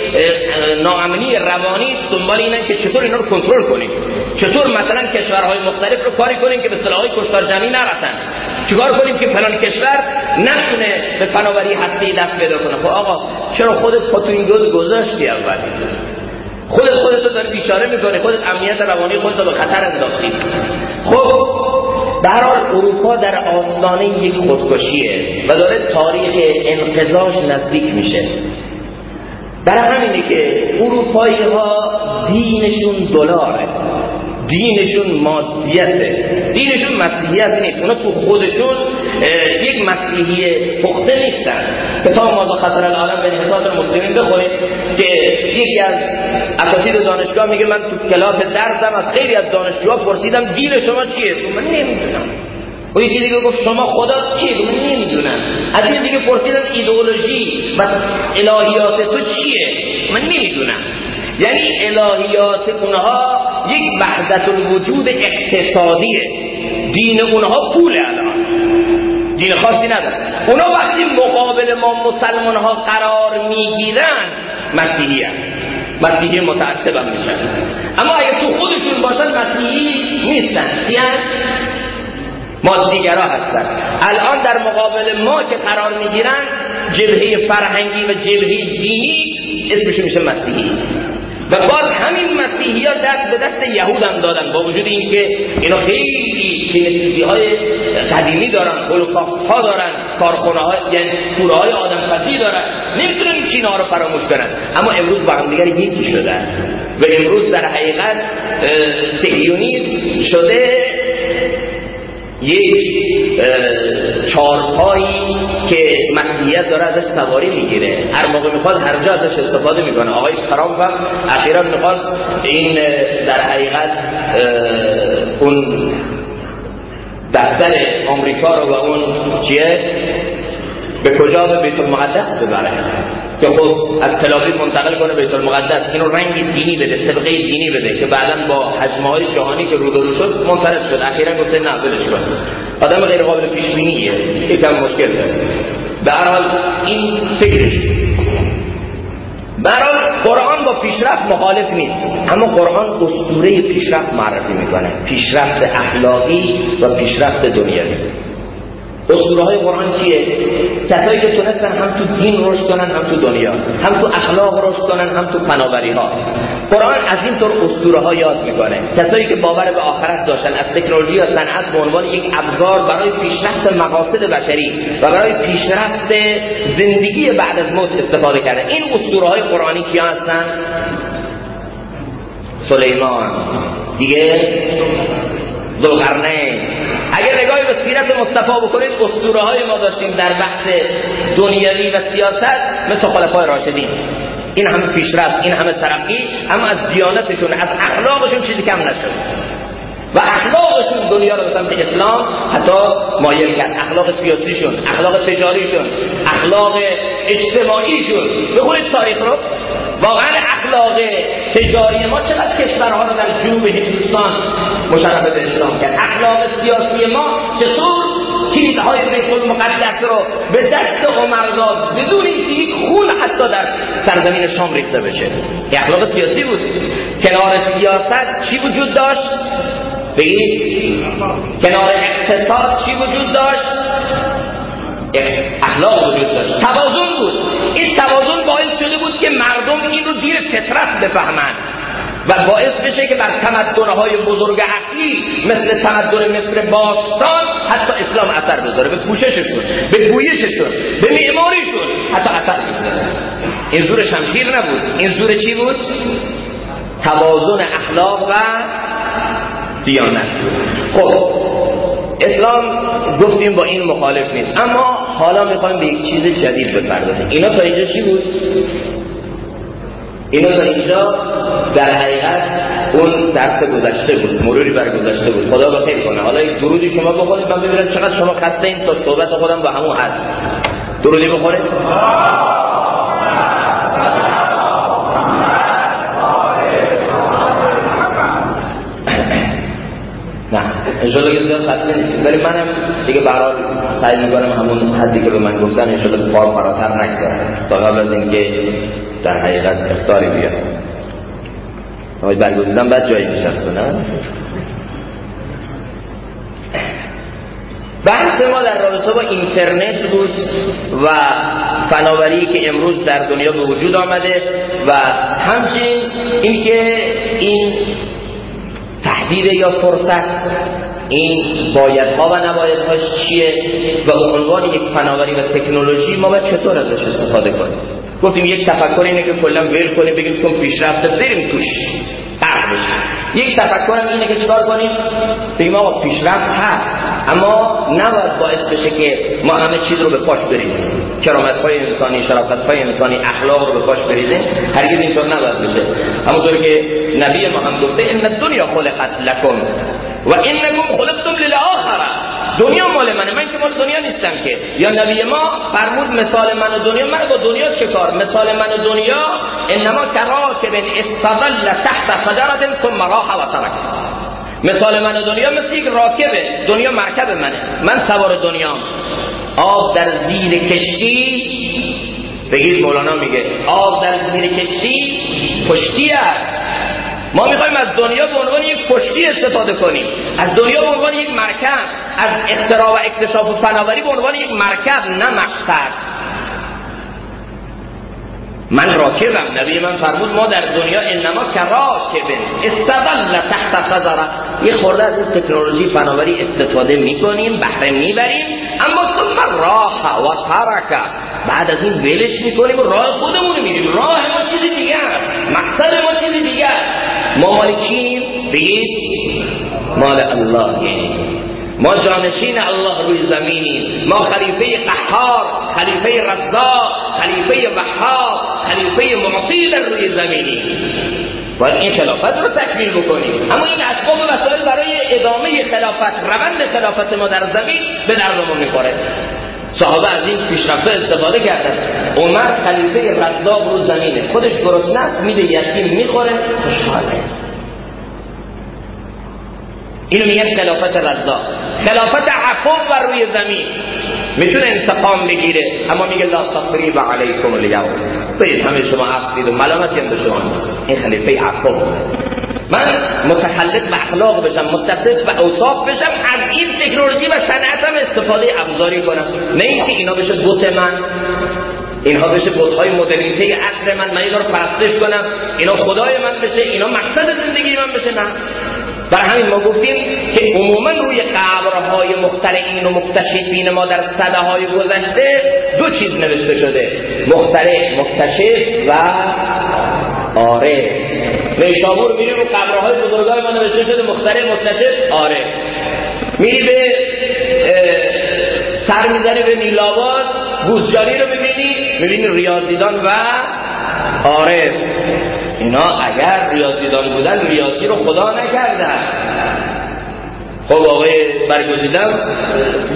ناامنی روانی دنبال اینن که چطور اینا رو کنترل کنیم چطور مثلا کشورهای مختلف رو کاری کنیم که به سلاحهای کشتار جمعی نرسن چیکار کنیم که فلان کشور نتونه به فناوری هستی دست پیدا کنه خب آقا چرا خودت خودت این گذاشتی اول خودت خودت رو داری بیچاره می‌کنی خودت امنیت روانی خودت رو به خطر انداختی خب در اروپا در آستانه یک خودکشیه و داره تاریخ انقضاش نزدیک میشه. برای همینه که اروپایی ها دینشون دلاره. دینشون مادیته. دینشون مسیحیت نیست. اونا تو خودشون یک مسیحی پخته نیستن. کتاب مازا خطر العالم به نهزات المسلمین بخورید که یکی از اساتید دانشگاه میگه من تو کلاس درسم از خیلی از دانشجوها پرسیدم دین شما چیه؟ من نمی‌دونم. و یکی دیگه گفت شما خدا چیه؟ من نمی‌دونم. از این دیگه پرسیدم ایدئولوژی و الهیات تو چیه؟ من نمی‌دونم. یعنی الهیات اونها یک وحدت الوجود اقتصادیه دین اونها پول الان. دین خاصی نداره. اونا وقتی مقابل ما مسلمان ها قرار می‌گیرن مسیحی هم مسیحی متعصب هم میشن. اما اگه تو خودشون باشن مسیحی نیستن. چیان مادیگرا هستن. الان در مقابل ما که قرار می‌گیرن جبهه فرهنگی و جبهه دینی اسمش میشه مسیحی. و باز همین مسیحی ها دست به دست یهود هم دادن با وجود اینکه اینا خیلی کینتیزی های قدیمی دارن هولوکاست ها دارن کارخونه های یعنی کوره های آدم فتی دارن نمی‌تونن این رو فراموش کنن. اما امروز با هم دیگر یکی شدن و امروز در حقیقت سهیونیسم شده یک چارپایی که مسیحیت داره ازش سواری می‌گیره. هر موقع می‌خواد هر جا ازش استفاده می‌کنه. آقای ترامپ هم اخیرا می‌خواد این در حقیقت اون دفتر آمریکا رو و اون چیه به کجا به بیت المقدس ببره. که خب از تلاویل منتقل کنه بیت المقدس. اینو رنگ دینی بده سبقه دینی بده که بعدا با حجمه های جهانی که رو شد منصرف شد. اخیرا گفته نه ولش کن. آدم غیر قابل پیش بینیه یکم مشکل داره. به هر حال این فکرش برای قرآن با پیشرفت مخالف نیست. اما قرآن اسطوره پیشرفت معرفی می‌کنه. پیشرفت اخلاقی و پیشرفت دنیوی اسطوره های قرآن چیه؟ کسایی که تونستن هم تو دین رشد کنن هم تو دنیا هم تو اخلاق رشد کنن هم تو فناوری ها قرآن از این طور اسطوره ها یاد می‌کنه. کسایی که باور به آخرت داشتن از تکنولوژی و صنعت به عنوان یک ابزار برای پیشرفت مقاصد بشری و برای پیشرفت زندگی بعد از موت استفاده کردن. این اسطوره های قرآنی کیا هستن؟ سلیمان. دیگه؟ ذوالقرنین. اگر نگاهی به سیرت مصطفی بکنید اسطوره های ما داشتیم در بحث دنیوی و سیاست مثل خلفای راشدین. این همه پیشرفت این همه ترقی اما از دیانتشون از اخلاقشون چیزی کم نشد. و اخلاقشون دنیا رو به سمت اسلام حتی مایل کرد. اخلاق سیاسیشون اخلاق تجاریشون اخلاق اجتماعیشون. بخونید تاریخ رو. واقعا اخلاق تجاری ما چقدر کشورها رو در جنوب هندوستان مشرف به اسلام کرد؟ اخلاق سیاسی ما چطور کلیدهای بیت المقدس رو به دست عمر داد بدون اینکه یک خون حتی در سرزمین شام ریخته بشه. اخلاق سیاسی بود. کنار سیاست چی وجود داشت؟ بگید. کنار اقتصاد چی وجود داشت؟ اخلاق وجود داشت. توازن بود. این توازن باعث شده بود که مردم این رو زیر فطرت بفهمند و باعث بشه که بر تمدنهای بزرگ عقلی مثل تمدن مصر باستان حتی اسلام اثر بذاره. به پوشششون به گویششون به معماریشون حتی اثر بذاره. این زور شمشیر نبود. این زور چی بود؟ توازن اخلاق و دیانت خب اسلام گفتیم با این مخالف نیست. اما حالا می‌خوایم به یک چیز جدید بپردازیم. اینا تا اینجا چی بود؟ اینا تا اینجا در حقیقت اون درس گذشته بود مروری بر گذشته بود. خدا بخیر کنه. حالا یک درودی شما بخورید من ببینم چقدر شما خسته این تا صحبت خودم با همون هست درودی بخورید انشالله که زیاد خسته نیستیم ولی منم دیگه برحال سعی می‌کنم همون حدی که به من گفتن انشالله پار فراتر نگذارم. تا قبل از اینکه در حقیقت اختاری بیاد آقای برگزیدن بعد جایی نشست نه؟ بحث ما در رابطه با اینترنت بود و فناوری که امروز در دنیا به وجود آمده و همچنین اینکه این تهدید یا فرصت این بایدها و نبایدهاش چیه و به عنوان یک فناوری و تکنولوژی ما باید چطور ازش استفاده کنیم؟ گفتیم یک تفکر اینه که کلا ول کنیم بگیم چون پیشرفته بریم توش. یک تفکر هم اینه که چیکار کنیم؟ بگیم آقا پیشرفت هست اما نباید باعث بشه که ما همه چیز رو به پاش بریزیم. کرامت های انسانی شرافت های انسانی اخلاق رو به پاش بریزیم هرگز اینطور نباید بشه. همونطور که نبی ما هم گفته ان الدنیا خلقت لکم. و انکم خلقتم للاخره دنیا مال منه. من که مال دنیا نیستم که. یا نبی ما فرمود مثال من و دنیا. من با دنیا چه کار؟ مثال من و دنیا انما کراکب استظل تحت شجره ثم راح و ترک. مثال من و دنیا مثل یک راکبه. دنیا مرکب منه. من سوار دنیا آب در زیر کشتی بگید مولانا میگه آب در زیر کشتی پشتی است. ما می‌خوایم از دنیا به عنوان یک پشتی استفاده کنیم. از دنیا به عنوان یک مرکب. از اختراع و اکتشاف و فناوری به عنوان یک مرکب نه مقصد. من راکبم. نبی من فرمود ما در دنیا انما که استدل تحت شجره یه خورده از این تکنولوژی فناوری استفاده می‌کنیم بهره می‌بریم. اما ثم راه و ترک. بعد از این ولش می‌کنیم و راه خودمون میریم راه ما چیزی دیگر. مقصد ما چیزی دیگر. ما مال کیم بگید مال الله ما جانشین الله روی زمینیم. ما خلیفه قهار خلیفه رضا خلیفه وهاب خلیفه معطی در روی زمینی باید این خلافت رو تکمیل بکنیم. اما این اسباب وسایل برای ادامه خلافت روند خلافت ما در زمین به دردمون می‌خوره. صحابه از این پیشرفته استفاده کردن. عمر خلیفه رزاق رو زمینه. خودش گرسنه است میده یتیم می‌خوره خوشحاله اینو میگن خلافت رزاق. خلافت عفو بر روی زمین. می‌تونه انتقام بگیره اما میگه لا تقریب علیکم الیوم برید همه شما عفو و ملامتی هم به شما این خلیفه عفو. من متخلق به اخلاق بشم متصف به اوصاف بشم از این تکنولوژی و صنعتم استفاده ابزاری کنم. نه اینکه اینا بشه بوت من اینها بشه های مدرنیته عصر من من اینا رو پرستش کنم اینا خدای من بشه اینا مقصد زندگی من بشه نه. برای همین ما گفتیم که عموما روی قبرهای مخترعین و مکتشفین ما در صده های گذشته دو چیز نوشته شده. مخترع مکتشف و آره. نیشابور میری رو قبرهای بزرگای ما نوشته شده مخترع مکتشف آره. میری به سر می‌زنی به نیلاواد بوزجانی رو می‌بینی می‌بینی ریاضیدان و آره. اینا اگر ریاضیدان بودن ریاضی رو خدا نکردن. خب آقای برگزیدم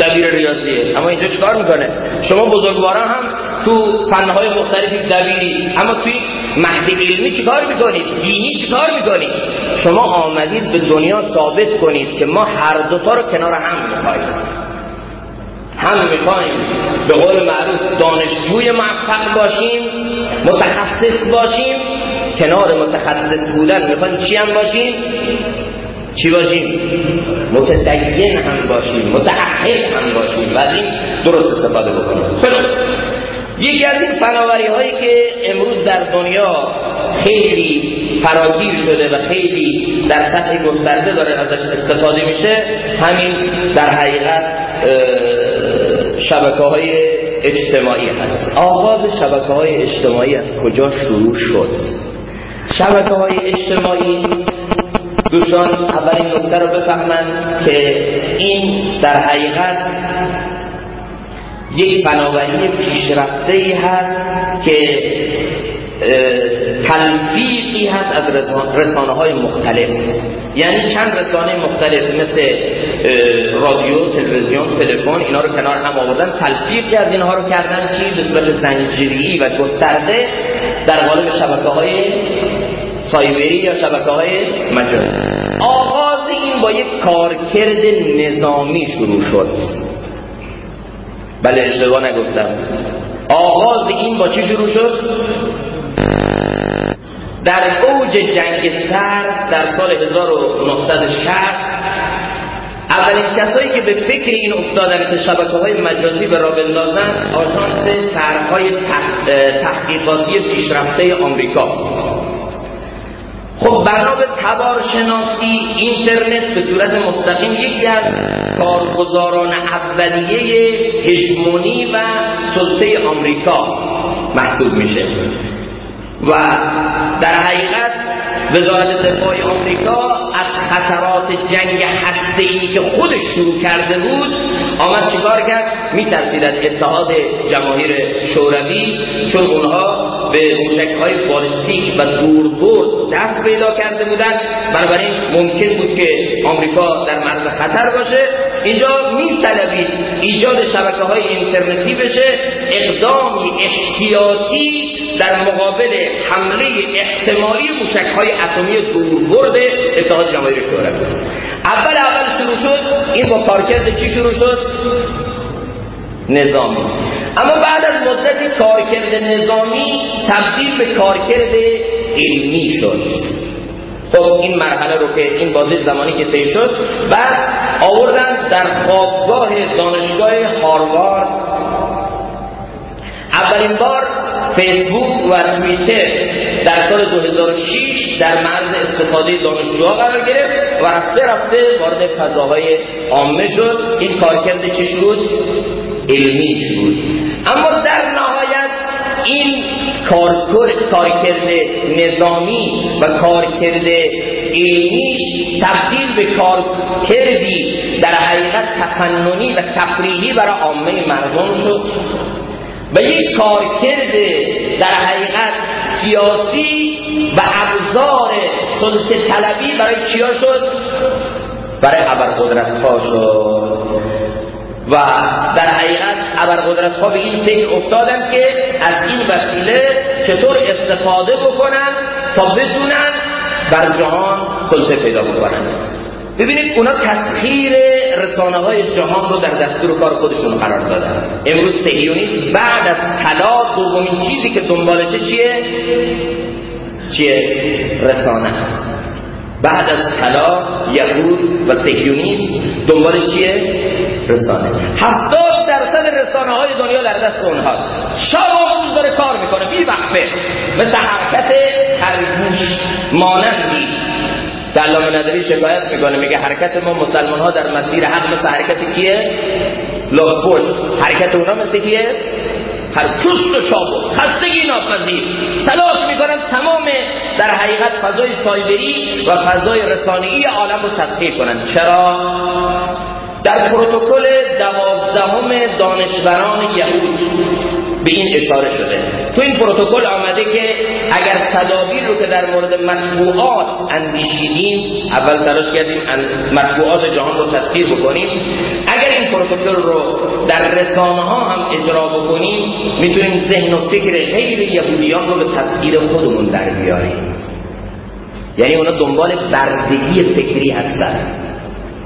دبیر ریاضیه. اما اینجا چیکار می‌کنه؟ شما بزرگواران هم تو فنهای مختلفی دبیری. اما توی مهد علمی چیکار می‌کنید؟ دینی چیکار می‌کنید؟ شما آمدید به دنیا ثابت کنید که ما هر دوتا رو کنار هم می‌خواهیم. هم می‌خوایم به قول معروف دانشجوی موفق باشیم متخصص باشیم کنار متخصص بودن می‌خوایم چی هم باشیم؟ چی باشیم؟ متدین هم باشیم متعهد هم باشیم و این درست استفاده بکنیم. یکی از این فناوری هایی که امروز در دنیا خیلی فراگیر شده و خیلی در سطح گسترده داره ازش استفاده میشه همین در حقیقت شبکه های اجتماعی هست. آغاز شبکه های اجتماعی از کجا شروع شد؟ شبکه های اجتماعی دوستان اولین نکته رو بفهمند که این در حقیقت یک فناوری پیشرفته ای هست که تلفیقی هست از رسانه های مختلف. یعنی چند رسانه مختلف مثل رادیو، تلویزیون، تلفن اینا رو کنار هم آوردن. تلفیقی از اینها رو کردن چی؟ به صورت زنجیری و گسترده در قالب شبکه های سایبری یا شبکه های مجازی. آغاز این با یک کارکرد نظامی شروع شد. بله اشتباه نگفتم. آغاز این با چی شروع شد؟ در اوج جنگ سر در سال 1960 اولین کسایی که به فکر این افتادن که شبکه های مجازی به را بندازن آژانس طرحهای تحقیقاتی پیشرفته آمریکا. خب بنا به تبارشناسی اینترنت به صورت مستقیم یکی از کارگزاران اولیه هژمونی و سلطه آمریکا محسوب میشه. و در حقیقت وزارت دفاع آمریکا از خطرات جنگ هسته که خودش شروع کرده بود آمد چیکار کرد؟ میترسید از اتحاد جماهیر شوروی چون اونها به موشک های بالستیک و دوربرد دست پیدا کرده بودند. بنابراین ممکن بود که آمریکا در مرز خطر باشه. اینجا میطلبید ایجاد شبکه های اینترنتی بشه اقدامی احتیاطی در مقابل حمله احتمالی موشک های اتمی دوربرد اتحاد جماهیر شوروی. اول اول شروع شد این با کارکرد چی شروع شد؟ نظامی. اما بعد از مدت کارکرد نظامی تبدیل به کارکرد علمی شد. خب این مرحله رو که این بازی زمانی که طی شد بعد آوردن در خوابگاه دانشگاه هاروارد. اولین بار فیسبوک و توییتر در سال 2006 در مرز استفاده دانشجوها قرار گرفت و رفته رفته وارد فضاهای عامه شد. این کارکرد چه شد؟ علمی شد اما در نهایت این کارکرد نظامی و کارکرد علمی تبدیل به کارکردی در حقیقت تفننی و تفریحی برای عامه مردم شد. و یک کارکرد در حقیقت سیاسی و ابزار سلطه طلبی برای چیا شد؟ برای ابرقدرت ها شد. و در حقیقت ابرقدرت ها به این فکر افتادن که از این وسیله چطور استفاده بکنن تا بتونن بر جهان سلطه پیدا بکنن ببینید اونا تسخیر رسانه های جهان رو در دستور کار خودشون قرار دادن امروز سهیونیست بعد از طلا دومین چیزی که دنبالشه چیه؟ چیه؟ رسانه بعد از طلا یهود و سهیونیست دنبالش چیه؟ رسانه هفتاد درصد رسانه های دنیا در دست اونها. شب و داره کار می‌کنه. بی وقفه. مثل حرکت خرگوش مانندی. علامه نداری شکایت می‌کنه. میگه حرکت ما مسلمان ها در مسیر حق مثل حرکت کیه؟ لغبوش حرکت اونا مثل کیه؟ هر چست و چابو خستگی ناپذیر. تلاش می‌کنن تمام در حقیقت فضای سایبری و فضای رسانه‌ای عالم رو تسخیر کنن. چرا؟ در پروتکل دوازدهم دانشوران یهود به این اشاره شده. تو این پروتکل آمده که اگر تدابیر رو که در مورد مطبوعات اندیشیدیم اول تلاش کردیم مطبوعات جهان رو تسخیر بکنیم. اگر این پروتکل رو در رسانه ها هم اجرا بکنیم می‌تونیم ذهن و فکر غیر یهودیان رو به تسخیر خودمون در بیاریم. یعنی اونا دنبال بردگی فکری هستن.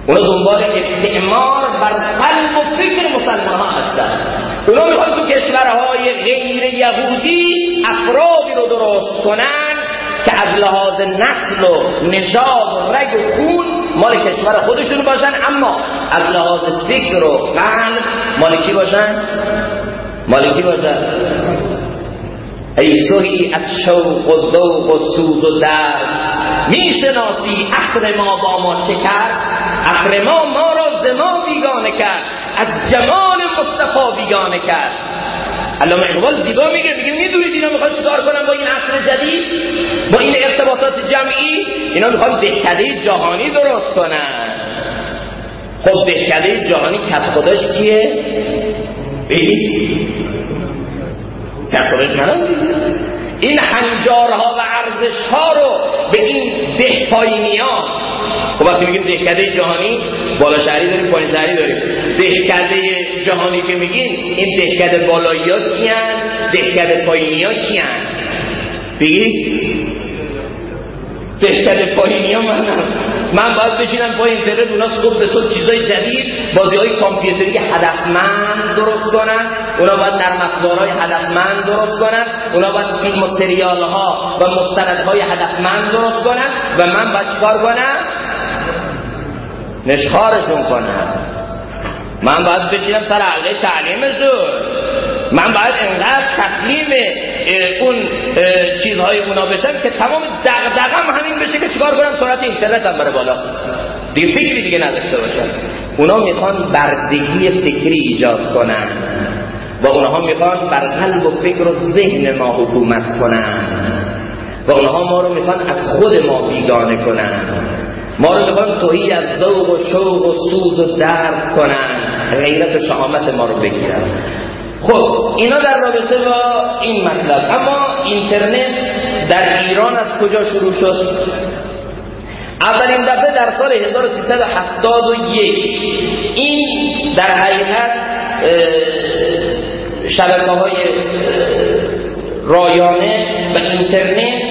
اونا دنبال استعمار بر قلب و فکر مسلمان ها هستن اونا می‌خوان تو کشورهای غیر یهودی افرادی رو درست کنن که از لحاظ نسل و نژاد و رگ و خون مال کشور خودشون باشن اما از لحاظ فکر و قلب مالکی باشن مالکی باشن ای توی از شوق و ذوق و سوز و درد می‌شناسی اخر ما با ما شکر اخر ما ما را زما بیگانه کرد از جمال مصطفی بیگانه کرد. علامه اقبال زیبا میگه میگه می‌دونید اینا می‌خوان چیکار کنن با این عصر جدید؟ با این ارتباطات جمعی؟ اینا می‌خوان دهکده جهانی درست کنن. خب دهکده جهانی کت خداش کیه بگید خداش منم. این هنجارها و ارزشها رو به این ده پایینیان خب وقتی میگیم دهکده جهانی بالا شهری داریم پایین شهری داریم. دهکده جهانی که میگیم این دهکده بالایی ها کیان؟ دهکده پایینی ها کیان؟ بگی؟ دهکده پایینی ها من من باید بشینم با اینترنت اونا به صبح چیزای جدید بازی های کامپیوتری هدفمند درست کنن. اونا باید در های هدفمند درست کنن اونا باید فیلم و سریال ها و مستند های هدفمند درست کنن و من باید چکار کنم؟ نشخارشون کنم. من باید بشینم سر حلقه تعلیمشون. من باید انقدر تسلیم اون چیزهای اونا بشم که تمام دقدقم همین بشه که چیکار کنم؟ سرعت اینترنت هم بره بالا. دیگه فکری دیگه نداشته باشم. اونا می‌خوان بردگی فکری ایجاد کنن. و اونها می‌خوان بر قلب و فکر و ذهن ما حکومت کنن و اونها ما رو می‌خوان از خود ما بیگانه کنن ما رو می‌خوان توهی از ذوق و شوق و سوز و درد کنن غیرت و شهامت ما رو بگیرن خب اینا در رابطه با این مطلب اما اینترنت در ایران از کجا شروع شد اولین دفعه در سال 1371 این در حقیقت شبکه های رایانه و اینترنت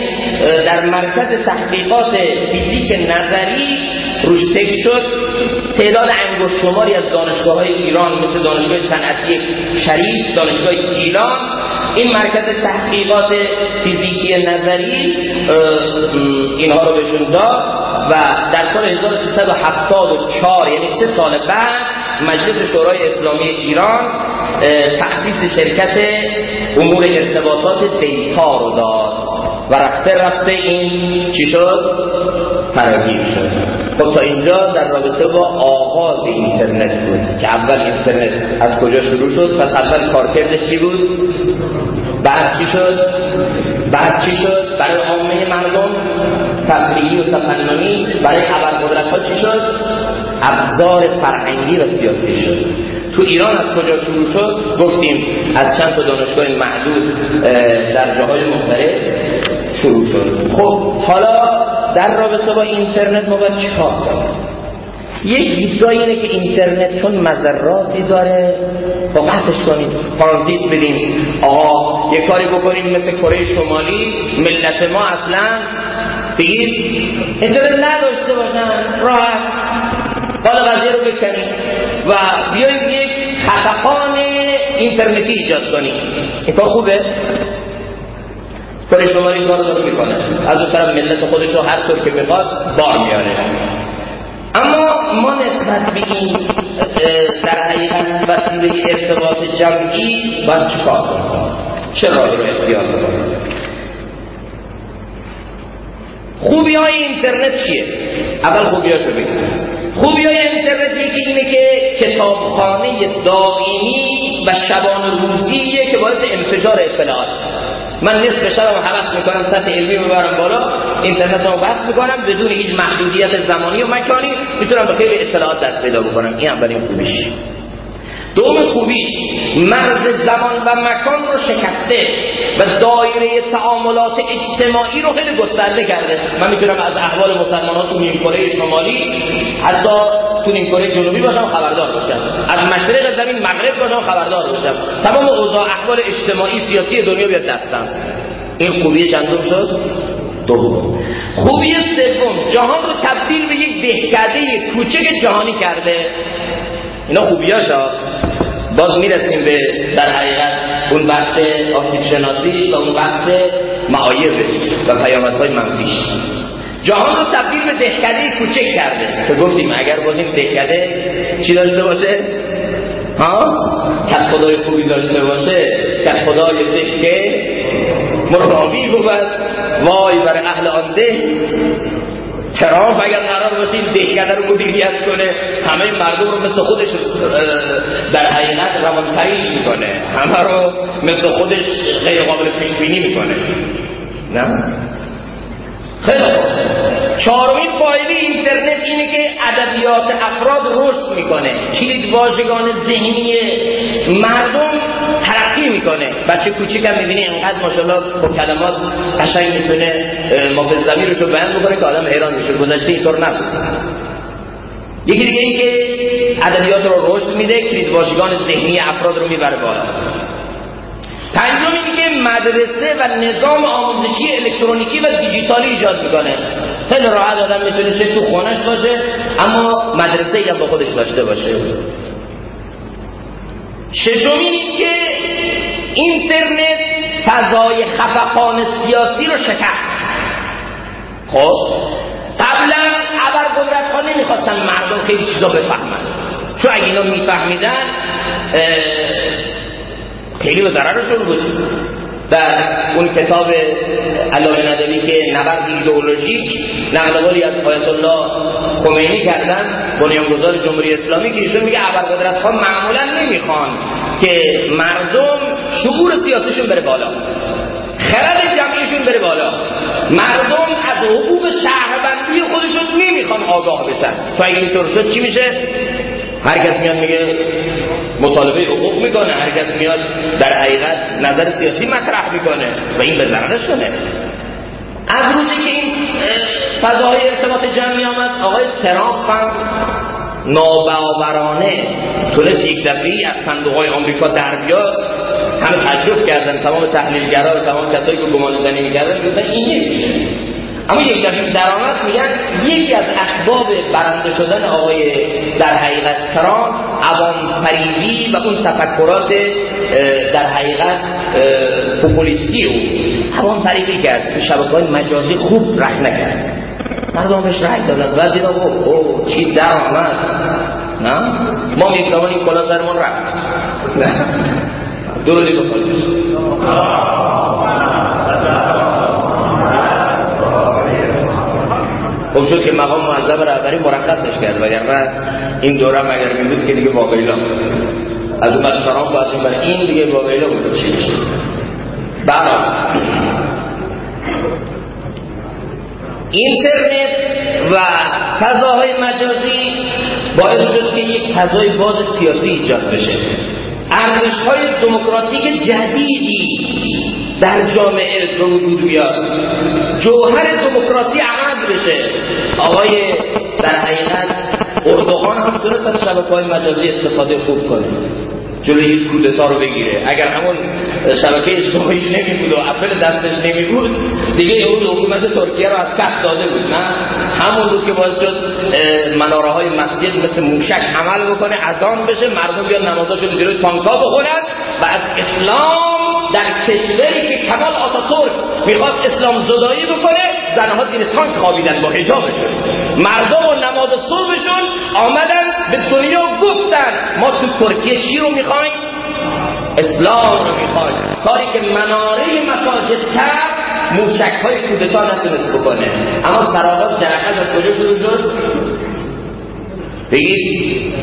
در مرکز تحقیقات فیزیک نظری روش شد. تعداد انگشت شماری از دانشگاه های ایران مثل دانشگاه صنعتی شریف دانشگاه گیلان این مرکز تحقیقات فیزیکی نظری اینها رو بهشون داد و در سال 1374 یعنی سه سال بعد مجلس شورای اسلامی ایران تأسیس شرکت امور ارتباطات دیتا رو داد و رفته رفته این چی شد؟ فراگیر شد خب تا اینجا در رابطه با آغاز اینترنت بود که اول اینترنت از کجا شروع شد پس اول کارکردش چی بود؟ بعد چی شد؟ بعد چی شد؟ برای عامه مردم تفریحی و تفننی برای قدرت ها چی شد؟ ابزار فرهنگی و سیاسی شد. تو ایران از کجا شروع شد؟ گفتیم از چند تا دانشگاه معدود در جاهای مختلف شروع شد. خب حالا در رابطه با اینترنت ما باید چیکار کنیم؟ یک دیدگاه اینه که اینترنت چون مذراتی داره با بحثش کنیم پارازیت بدیم. آقا یه کاری بکنیم مثل کره شمالی ملت ما اصلا بگید اینترنت نداشته باشن راحت. حالا قضیه رو بکنیم و بیاییم یک خطقان اینترنتی ایجاد کنیم این کار خوبه؟ کره شمالی این کار رو می‌کنه. از اون طرف ملت خودش رو هر طور که می‌خواد بار میاره اما ما نسبت به این در حقیقت وسیله ارتباط جمعی باید چیکار کنیم؟ چه راهی رو اختیار کنیم؟ خوبی های اینترنت چیه؟ اول خوبی هاشو بگیم. خوبی های اینترنت یکی اینه که کتابخانه دائمی و شبان روزیه که باعث انفجار اطلاعات. من نصف شبم حوض می‌کنم سطح علمی ببرم بالا اینترنت رو بحث می‌کنم بدون هیچ محدودیت زمانی و مکانی می‌تونم به خیلی اطلاعات دست پیدا بکنم. این اولین خوبیش. دوم خوبی مرز زمان و مکان رو شکسته و دایره تعاملات اجتماعی رو خیلی گسترده کرده. من می‌تونم از احوال مسلمانات تو نیم کره شمالی حتی تو نیم کره جنوبی باشم خبردار باشم. از مشرق زمین مغرب باشم خبردار باشم. تمام اوضاع احوال اجتماعی سیاسی دنیا بیاد دستم. این خوبی چندم شد؟ دوم. خوبی سوم جهان رو تبدیل به یک دهکده کوچک جهانی کرده. اینا خوبیاش باز می‌رسیم به در حقیقت اون بحث آسیب شناسی و اون بحث معایبش و پیامدهای منفیش. جهان رو تبدیل به دهکده کوچک کرده. که گفتیم اگر باز این دهکده چی داشته باشه؟ ها؟ کس خدای خوبی داشته باشه کس خدای دهکه مرتابی بود. وای بر اهل آن ده ترامپ اگر قرار باشه این دهکده رو مدیریت کنه همه مردم رو مثل خودش در حقیقت روانتری می‌کنه. همه رو مثل خودش غیر قابل پیش بینی می‌کنه. نه؟ خیلی چهارمین فایده اینترنت اینه که ادبیات افراد رشد می‌کنه. کلید واژگان ذهنی مردم می‌کنه. بچه هم می‌بینی انقدر ماشاءالله با کلمات قشنگ می‌تونه مافز زمین رو بیان بکنه که آدم حیران میشه. گذشته اینطور نبود. یکی دیگه این که ادبیات رو رشد میده کلید واژگان ذهنی افراد رو می‌بره بالا. پنجم که مدرسه و نظام آموزشی الکترونیکی و دیجیتالی ایجاد می‌کنه. خیلی راحت آدم می‌تونه چه تو خونش باشه اما مدرسه هم با خودش داشته باشه. ششمین این که اینترنت فضای خفقان سیاسی رو شکست. خب؟ قبلا ابر قدرت ها نمی‌خواستن مردم خیلی چیزا بفهمن. چون اگه اینا میفهمیدن خیلی به ضررشون بود. در اون کتاب علامه نداری که نبرد ایدئولوژیک نقل از آیت الله خمینی کردن بنیانگذار جمهوری اسلامی که ایشون میگه ابرقدرت ها معمولا نمی‌خوان که مردم شعور سیاسیشون بره بالا. خرد جمعیشون بره بالا. مردم از حقوق شهروندی خودشون نمی‌خوان آگاه بشن. اگه اینطور شد چی میشه؟ هر کس میاد میگه مطالبه حقوق می‌کنه. هر کس میاد در حقیقت نظر سیاسی مطرح می‌کنه و این به ضررشونه از روزی که این فضای ارتباط جمعی آمد آقای ترامپ هم ناباورانه تونست یک دفعی از صندوق های آمریکا در بیاد. همه تجربه کردن تمام تحلیلگرا و تمام کسایی که گمان زنی می‌کردن گفتن این نمیشه اما یک دفعه درآمد میگن یکی از اسباب برنده شدن آقای در حقیقت ترامپ عوام فریبی و اون تفکرات در حقیقت پوپولیستی او. عوام فریبی کرد. تو شبکه های مجازی خوب رخ نکرد. مردم بهش رای دادن. و دیدن او چی درآمد؟ نه؟ ما یک زمان این کلا سرمون رفت. نه درودی بخواهید خب شد که مقام معذب رهبری مرخصش کرد وگرنه این دوره اگر می بود که دیگه واقعیلا از اومد فرام باید این برای این دیگه واقعیلا بود چی بشه. برای اینترنت و فضاهای مجازی باعث شد که یک فضای باز سیاسی ایجاد بشه. ارزش های دموکراتیک جدیدی در جامعه به وجود بیاد. جوهر دموکراسی عوض بشه. آقای در حقیقت اردوغان هم تونست از شبکه های مجازی استفاده خوب کنه. جلوی کودتا رو بگیره. اگر همون شبکه اجتماعی نمی بود و اپل دستش نمی بود دیگه اون حکومت ترکیه رو از کف داده بود. نه همون بود که باعث شد مناره های مسجد مثل موشک عمل بکنه اذان بشه مردم بیان نمازاشون جلوی تانکا بخونن و از اسلام در کشوری که کمال آتاتورک می‌خواست اسلام زدایی بکنه زنها زیر تانک خوابیدن با حجابشون. مردم و نماز صبحشون آمدن به دنیا گفتن ما تو ترکیه چی رو می‌خوایم؟ اسلام رو می‌خوایم. کاری که مناره مساجد کرد موشک های کودتا نتونست بکنه. اما سرابات جرقت از کجا شروع شد؟ بگید.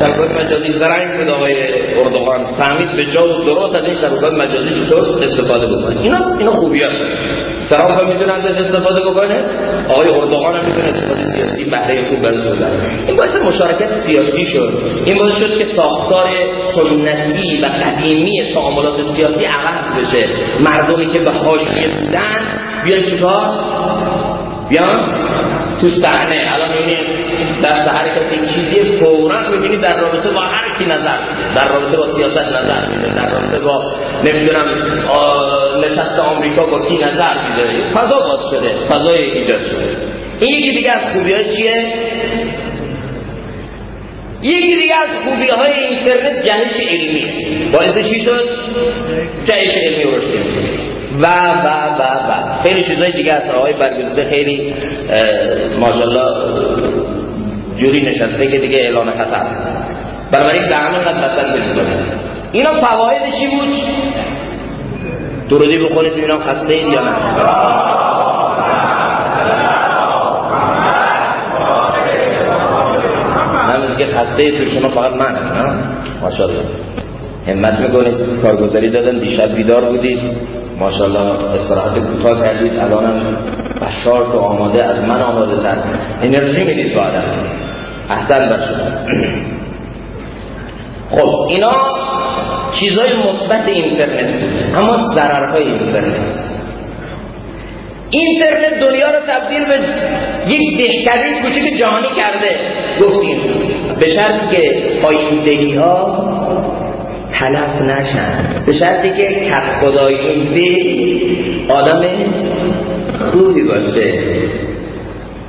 شبکه مجازی زرنگ بود آقای اردوغان. فهمید به جا و درست از این شبکه مجازی چطور استفاده بکنه. اینا اینا خوبیات ترامپ هم می‌تونه ازش استفاده بکنه آقای اردوغان هم می‌تونه استفاده سیاسی بهره خوب برش این باعث مشارکت سیاسی شد. این باعث شد که ساختار سنتی و قدیمی تعاملات سیاسی عوض بشه. مردمی که به حاشیه بودن بیان چیکار؟ بیان تو صحنه. الان در حرکت این چیزی فورا می‌بینید در رابطه با هر کی نظر در رابطه با سیاست نظر میده. در رابطه با نمی‌دونم نشست آمریکا با کی نظر میده. فضا باز شده. فضای ایجاد شده. این یکی دیگه از خوبی های چیه؟ یکی دیگه از خوبی های اینترنت جهش علمیه باعث چی شد؟ جهش علمی رشد و و و و. خیلی چیزای دیگه از آقای برگزیده خیلی ماشاءالله جوری نشسته که دیگه اعلان خطر بنابراین به همین قد خطر اینا فواید چی بود؟ درودی بخونید اینا خسته اید یا نه؟ نمیز که خسته اید شما فقط من ماشاءالله. همت می‌کنید. کارگزاری دادن. دیشب بیدار بودید. ماشاءالله استراحت کوتاه کردید الانم بشار تو آماده از من آماده تر. انرژی می‌دید با آدم. احسن برشد خب اینا چیزای مثبت اینترنت بود اما ضررهای اینترنت. اینترنت دنیا رو تبدیل به یک دهکده کوچیک جهانی کرده. گفتیم به شرط که آیندگی ها تلف نشن. به شرطی که کف خدایی آدم خوبی باشه.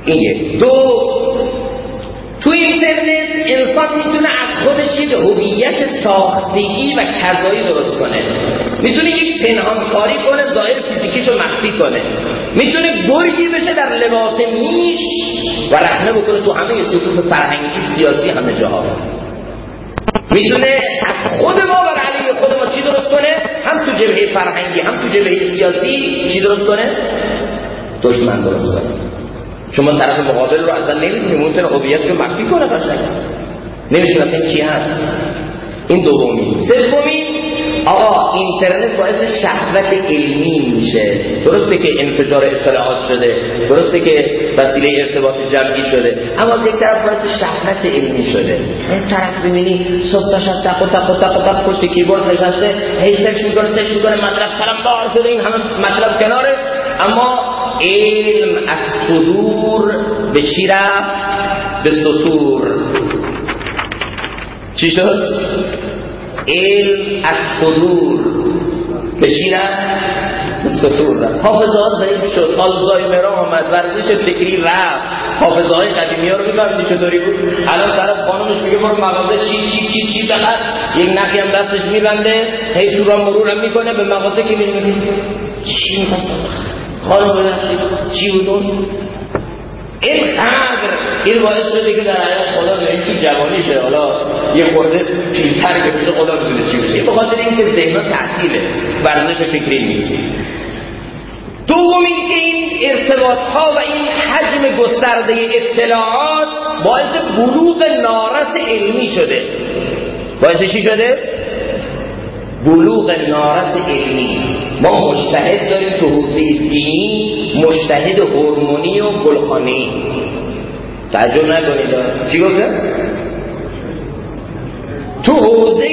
این دو تو اینترنت انسان می‌تونه از خودش یک هویت ساختگی و کذایی درست کنه. می‌تونه یک پنهانکاری کنه ظاهر فیزیکیشو مخفی کنه. می‌تونه گرگی بشه در لباس میش و رحمه بکنه تو همه صفوف فرهنگی سیاسی همه جاها. می‌تونه از خود ما و علیه خود ما چی درست کنه؟ هم تو جبهه فرهنگی هم تو جبهه سیاسی چی درست کنه؟ دشمن درست کنه. شما طرف مقابل رو اصلا نمی‌دونی ممکنه هویتش رو مخفی کنه قشنگ. نمی‌دونی اصلا چی هست. این دومی. سومی آقا اینترنت باعث شهوت علمی میشه. درسته که انفجار اطلاعات شده درسته که وسیله ارتباط جمعی شده اما از یک طرف باعث شهوت علمی شده. این طرف ببینی صبح تا شب تق تق تق تق پشت کیبورد نشسته هی search می‌کنه search می‌کنه مطلب تلنبار شده این همه مطلب کناره. اما علم از صدور به چی رفت؟ به سطور چی شد؟ علم از صدور به چی سطور رفت حافظه ها ضعیف شد؟ آلزایمر آمد ورزش فکری رفت. حافظه های قدیمی ها رو میفهمیدی چطوری بود؟ الان طرف خانمش میگه برو مغازه چی چی چی چی فقط یک نخی هم دستش میبنده هی سورا مرور هم می‌کنه به مغازه که میگه چی می‌خواست خانم ببخشید چی بود اون؟ اینقدر این باعث شده که در حیات خدا به این جوانیشه حالا یه خورده پیلتر که خدا می‌دونه چی بشه بخاطر اینکه ذهن تعطیله ورزش فکری نیست. دوم اینکه این ارتباط ها و این حجم گسترده اطلاعات باعث بلوغ نارس علمی شده. باعث چی شده؟ بلوغ نارس علمی. ما مشتهد داریم تو حوزه دینی مشتهد هورمونی و گلخانی تعجب نکنید. چی گفته؟ تو حوزه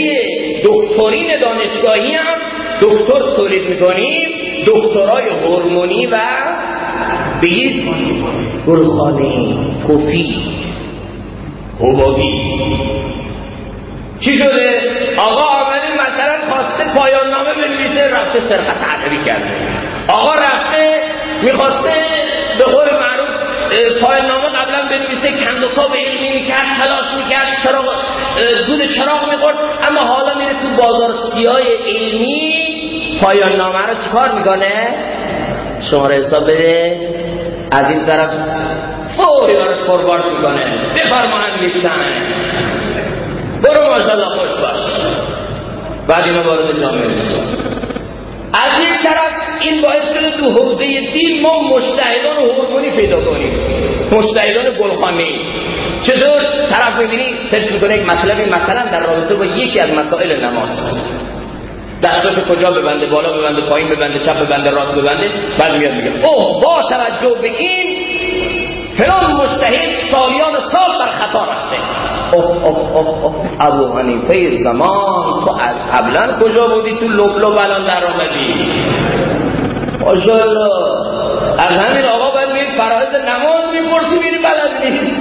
دکترین دانشگاهی هم دکتر تولید می‌کنیم دکترای هورمونی و بگید گلخانی کوفی حبابی. چی شده؟ آقا پایان نامه بنویسه رفته سرقت عدبی کرده. آقا رفته می‌خواسته به قول معروف پایان نامه قبلا بنویسه کندوکاو علمی می‌کرد تلاش می‌کرد چراغ دود چراغ می‌خورد اما حالا میره تو بازار سیاه علمی پایان نامه رو چیکار می‌کنه؟ شماره حساب بده. از این طرف فوری براش فوروارد می‌کنه. بخار مهندسن برو ماشاءالله خوش باش. بعد اینو وارد جامعه میشه از این طرف این باعث شده تو حوزه دین ما مشتهدان هورمونی پیدا کنیم. مشتهدان گلخانی چطور؟ طرف می‌بینی سرچ می‌کنه یک مطلبی مثلا در رابطه با یکی از مسائل نماز. دستاش کجا ببنده بالا ببنده پایین ببنده چپ ببنده راست ببنده بعد میاد میگه اوه با توجه به این فلان مجتهد سالیان سال بر خطا رفته. اوه اوه اوه اوه ابو حنیفه زمان تو از قبلا کجا بودی؟ تو لب لب الان در آمدی. ماشاءالله. از همین آقا باید میری فرائض نماز می‌پرسی میری بلد نیست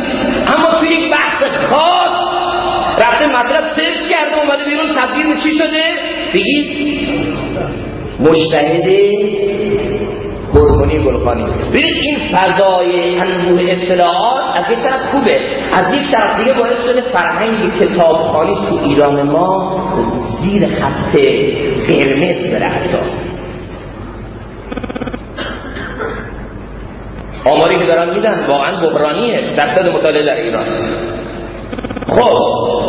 اما تو یک بحث خاص رفته مطلب سرچ کرده اومده بیرون تبدیل چی شده؟ بگید مجتهد هورمونی گلخانی ببینید این فضای انبوه اطلاعات از یک طرف خوبه از یک طرف دیگه باعث شده فرهنگ کتابخانی تو ایران ما زیر خط قرمز بره حتی. آماری که دارن میدن واقعا بحرانیه درصد مطالعه در ایران. خب.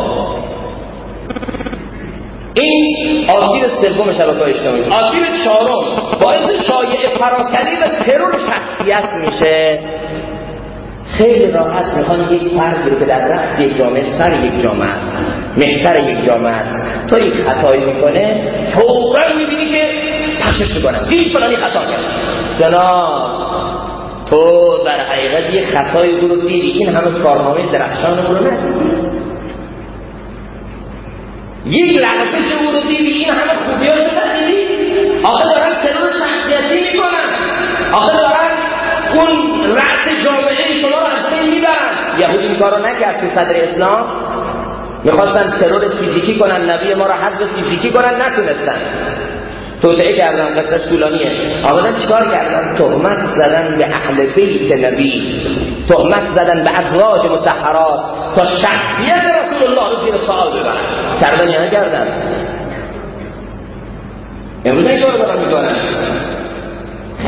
این آسیب سوم شبکه اجتماعی. آسیب چهارم. باعث پراکنی و ترور شخصیت میشه. خیلی راحت می‌خوان یک فرد رو که در رفت یک جامعه سر یک جامعه مهتر یک جامعه تا یک خطایی می‌کنه فورا می‌بینی که پخشش می‌کنه. هیچ فلانی خطا کرد جناب تو در حقیقت یک خطای رو دیدی. این همه کارنامه درخشان رو ندیدی. یک لغزش او رو دیدی. این همه خوبیاش رو ندیدی. آخه آخه دارن اون رأس جامعه شما رو از بین می‌برن. یهود این کارو نکرد تو صدر اسلام. می‌خواستن ترور فیزیکی کنن نبی ما رو حذف فیزیکی کنن نتونستن. توطعه کردن قصه طولانیه. آقا چیکار کردن تهمت زدن به اهل بیت نبی. تهمت زدن به ازواج متحرات تا شخصیت رسول الله رو زیر سوال ببرن. کردن یا نکردن؟ امروز این کار دارن می‌کنن؟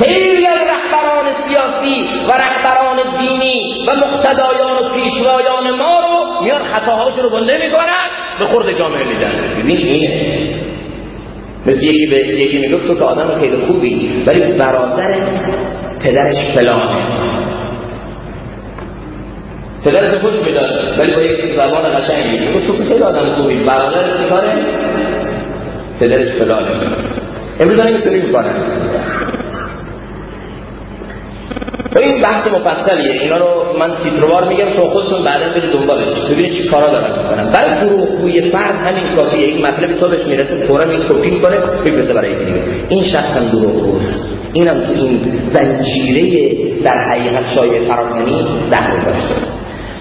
خیلی از رهبران سیاسی و رهبران دینی و مقتدایان و پیشوایان ما رو میان خطاهاش رو بنده می‌کنن به خورد جامعه میدن. ببین اینه مثل یکی به یکی می‌گفت تو که آدم خیلی خوبی ولی برادر پدرش فلانه. پدرش خوش می‌داد ولی با یک زبان قشنگی می‌گفت تو خیلی آدم خوبی برادر چی کاره پدرش فلانه. امروز داریم می‌تونی می‌کنن و این بحث مفصلیه. اینا رو من تیتروار میگم شما خودتون بعدا برید دنبالش ببینید چی کارا دارن می‌کنن. برای گروه فرد همین کافیه. یک مطلبی تو بهش می‌رسه فورا این کپی می‌کنه میفرسته برای دیگه. این شخص هم دروغ اینم تو این زنجیره در حقیقت شایع فراکنی دخل داشته.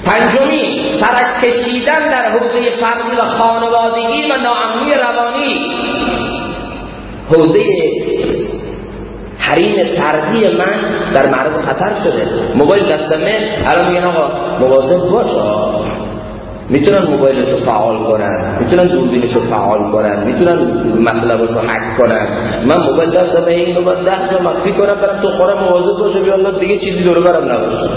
پنجمی ترک کشیدن در حوزه فردی و خانوادگی و ناامنی روانی. حوزه حریم فردی من در معرض خطر شده. موبایل دستمه الان میگن آقا مواظب باش. می‌تونن موبایلش رو فعال کنن. می‌تونن دوربینش رو فعال کنن. می‌تونن مطلبش رو حک کنن. من موبایل دستمه اینو باید ده جا مخفی کنم برم تو خورم مواظب باشه دیگه چیزی دور برم نباشه.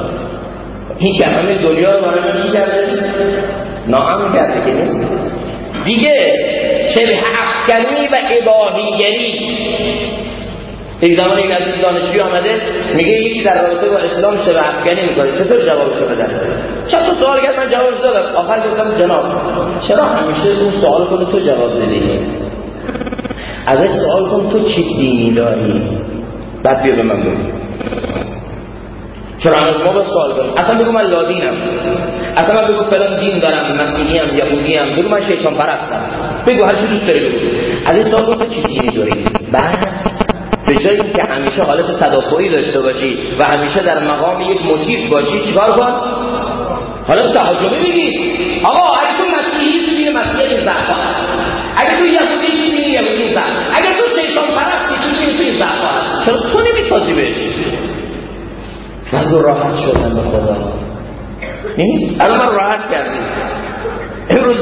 این که همه دنیا رو برای من کرده؟ ناام کرده که دیگه شبه افکنی و اباهیگری یک زمان یک از دانشجوی آمده میگه یکی در رابطه با اسلام شبه افکنی می‌کنه. چطور جوابشو بدن چند تا سوال کرد من جواب دادم. آخر گفتم جناب چرا همیشه اون سوال کنه تو جواب بدی ازش سوال کن تو چی دینی داری؟ بعد بیا به من بگو. چرا از ما با سوال کنیم اصلا بگو من لادینم. اصلا من بگو فلان دین دارم مسیحی ام یهودی ام بگو من شیطان پرستم بگو هر چی دوست داری بگو. از این سوال کن چی دینی داری؟ بعد به جایی که همیشه حالت تدافعی داشته باشی و همیشه در مقام یک مجیب باشی چیکار کن؟ حالا تحجبه بگی آقا اگه تو مسیحی تو دین مسیحی زعفا اگه تو یهودی دین یهودی زعفا اگه تو شیطان پرستی تو دین تو زعفا چرا تو نمیتازی بهش؟ من راحت شدم به خدا. الان من راحت کردیم امروز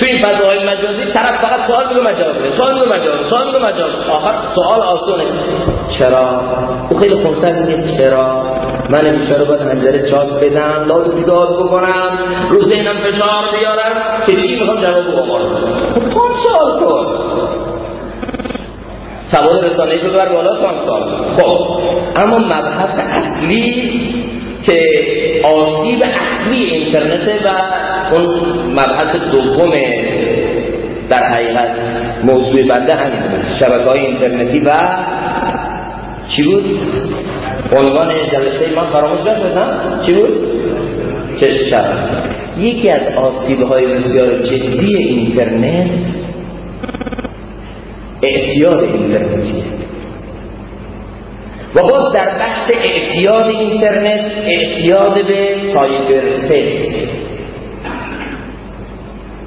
توی فضاهای مجازی طرف فقط سوال میگه مجاز سوال میگه مجاز سوال میگه مجاز آخر سوال آسونه. چرا؟ او خیلی خونسر میگه چرا؟ من بیشتر باید هنجره چاک بدم؟ داد بیدار بکنم؟ رو ذهنم فشار بیارم؟ که چی می‌خوام جواب او آمار تو سوال کن. سوال رسانه تو بر بالا سوال خب اما مبحث اصلی که آسیب اصلی اینترنت و اون مبحث دوم در حقیقت موضوع بنده همین شبکه های اینترنتی و چی بود؟ عنوان جلسه من فراموش نشدم چی بود؟ چه یکی از آسیب های بسیار جدی اینترنت اعتیاد اینترنتیه و باز در بحث اعتیاد اینترنت اعتیاد به سایبر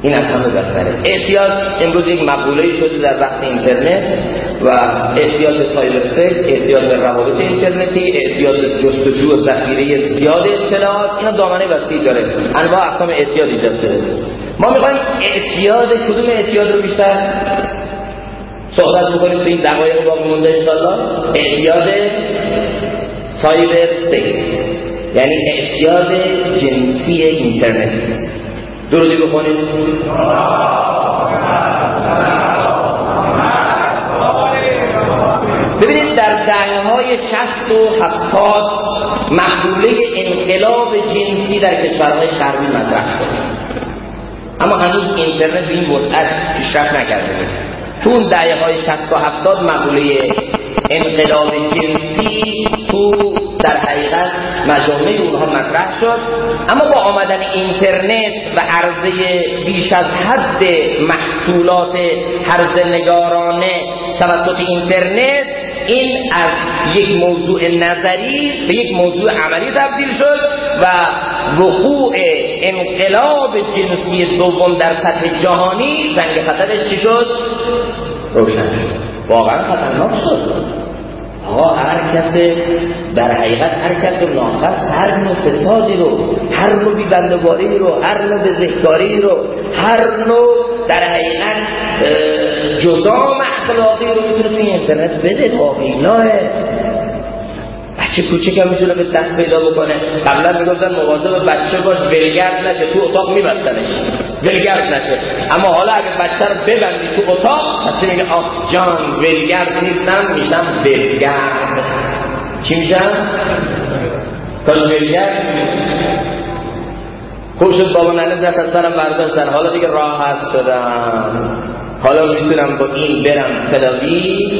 این از همه بهتره اعتیاد امروز یک مقوله شده در بحث اینترنت و اعتیاد به سایبر اعتیاد به روابط اینترنتی اعتیاد به جستجو و ذخیره زیاد اطلاعات اینا دامنه وسیعی داره. انواع اقسام اعتیاد ایجاد شده ما می‌خوایم اعتیاد کدوم اعتیاد رو بیشتر صحبت می‌کنیم تو این دقایق باقی مونده انشاءالله. اعتیاد سایبر سکس یعنی اعتیاد جنسی اینترنت. درودی بخونید. ببینید در دهه های شست و هفتاد محلوله انقلاب جنسی در کشورهای غربی مطرح شد. اما هنوز اینترنت به این وسعت پیشرفت نکرده تو اون دهه های 60 و 70 مقوله انقلاب جنسی تو در حقیقت مجامع اونها مطرح شد اما با آمدن اینترنت و عرضه بیش از حد محصولات هرز نگارانه توسط اینترنت این از یک موضوع نظری به یک موضوع عملی تبدیل شد و وقوع انقلاب جنسی دوم در سطح جهانی زنگ خطرش چی شد؟ روشن شد واقعا خطرناک شد. آقا هر کس در حقیقت هر کس ناقص هر نوع فسادی رو هر نوع بیبندگاری رو هر نوع بزهکاری رو هر نوع در حقیقت جزام اخلاقی رو می‌تونه توی اینترنت بده واقعی بچه کوچک هم می‌تونه به دست پیدا بکنه. قبلا می‌گفتن مواظب بچه باش ولگرد نشه تو اتاق میبستنش. ولگرد نشه. اما حالا اگه بچه رو ببندی تو اتاق بچه میگه؟ آخ جان ولگرد نیستم میشم ولگرد. چی میشم؟ کاش ولگرد خوب شد بابا ننه دست از سرم برداشتن. حالا دیگه راحت شدم. حالا می‌تونم با این برم تلاوی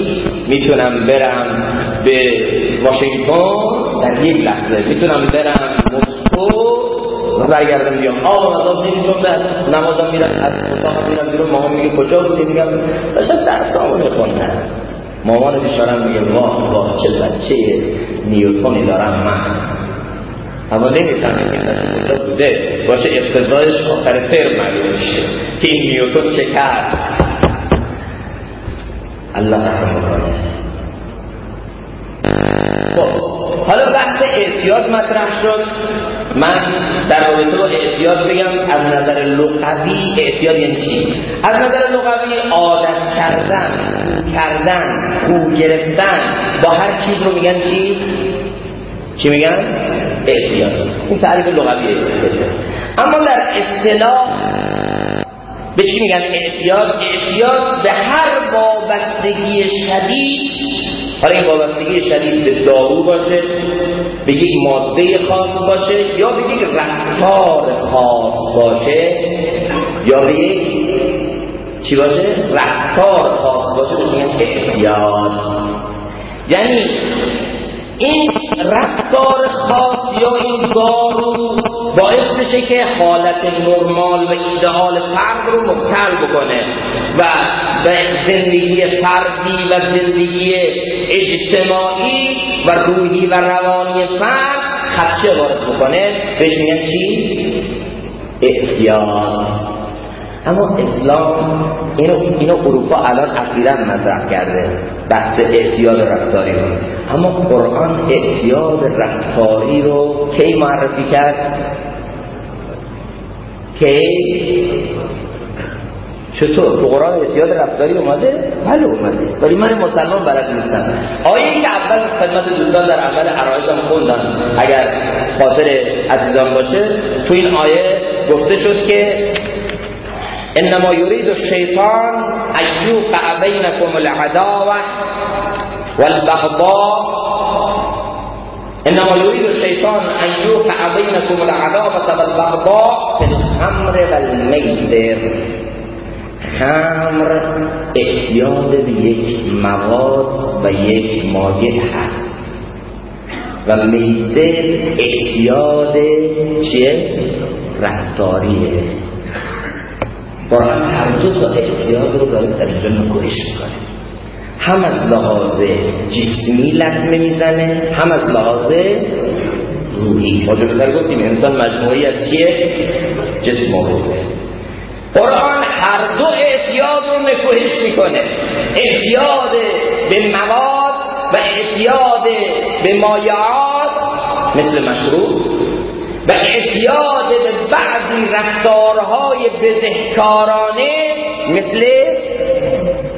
می‌تونم برم به واشنگتن در یک لحظه. می‌تونم برم مسکو برگردم بیام آقا مزاد نمی‌تونم به نمازم میرم از اتاقم میرم بیرون. مامان میگه کجا بودی؟ میگم داشتم درس آمون میخوندم مامان بیشارم میگه واه واه چه بچه نیوتونی دارم من. اما نمی‌فهمه که کجا بوده. باشه اقتضایش آخر ترم معلوم میشه که این نیوتون چه کرد. الله رحم کنه خب حالا بحث اعتیاد مطرح شد. من در رابطه با اعتیاد بگم از نظر لغوی اعتیاد یعنی چی؟ از نظر لغوی عادت کردن کردن خو گرفتن با هر چیز رو میگن چی؟ چی میگن؟ اعتیاد این تعریف لغوی اعتیاد اما در اصطلاح به چی میگن اعتیاد اعتیاد به هر وابستگی شدید حالا این وابستگی شدید به دارو باشه به یک ماده خاص باشه یا به یک رفتار خاص باشه یا به یک چی باشه؟ رفتار خاص باشه به میگن اعتیاد یعنی این رفتار خاص یا این دارو باعث بشه که حالت نرمال و ایدئال فرد رو مبتل بکنه و به زندگی فردی و زندگی اجتماعی و روحی و روانی فرد خدشه وارد بکنه. بهش میگن چی؟ احتیاط. اما اسلام اینو, اینو اروپا الان اخیرا مطرح کرده. بحث اعتیاد رفتاری رو. اما قرآن اعتیاد رفتاری رو کی معرفی کرد؟ کی؟ چطور؟ تو قرآن اعتیاد رفتاری اومده؟ بله اومده. ولی من مسلمان بلد نیستم. آیه که اول خدمت دوستان در اول عرایزم خوندن اگر خاطر عزیزان باشه تو این آیه گفته شد که انما يريد الشيطان ان يوقع بينكم العداوه والبغضاء. انما يريد الشيطان ان يوقع بينكم العداوه والبغضاء في الخمر والميسر. خمر احتیاد به یک مواد و یک مایه هست. و میسر احتیاد چیه؟ رفتاریه. قرآن هر دو تا احتیاط رو داره در اینجا نکوهش می‌کنه هم از لحاظ جسمی لطمه می‌زنه هم از لحاظ روحی. ما گفتیم انسان مجموعی از چیه؟ جسم و روحه قرآن هر دو اعتیاد رو نکوهش می‌کنه. اعتیاد به مواد و اعتیاد به مایعات مثل مشروب و اعتیاد به بعضی رفتارهای بزهکارانه مثل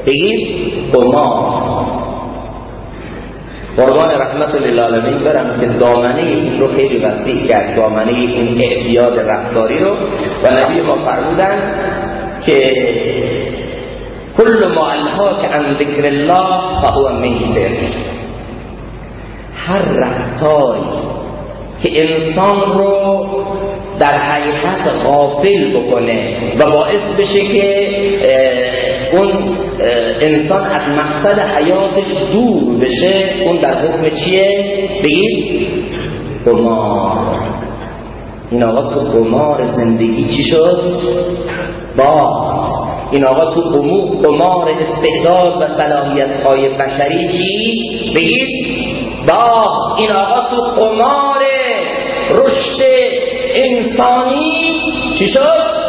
بگید قمار قربان رحمت للعالمین برم که دامنه این رو خیلی وسیع کرد دامنه این اعتیاد رفتاری رو و نبی ما فرمودن که کل ما که عن ذکر الله فهو میسر هر رفتاری که انسان رو در حقیقت غافل بکنه و باعث بشه که اون انسان از مقصد حیاتش دور بشه اون در حکم چیه؟ بگید قمار این آقا تو قمار زندگی چی شد؟ با این آقا تو قمار استعداد و صلاحیت های بشری چی؟ بگید با این آقا تو قمار رشد انسانی چی شد؟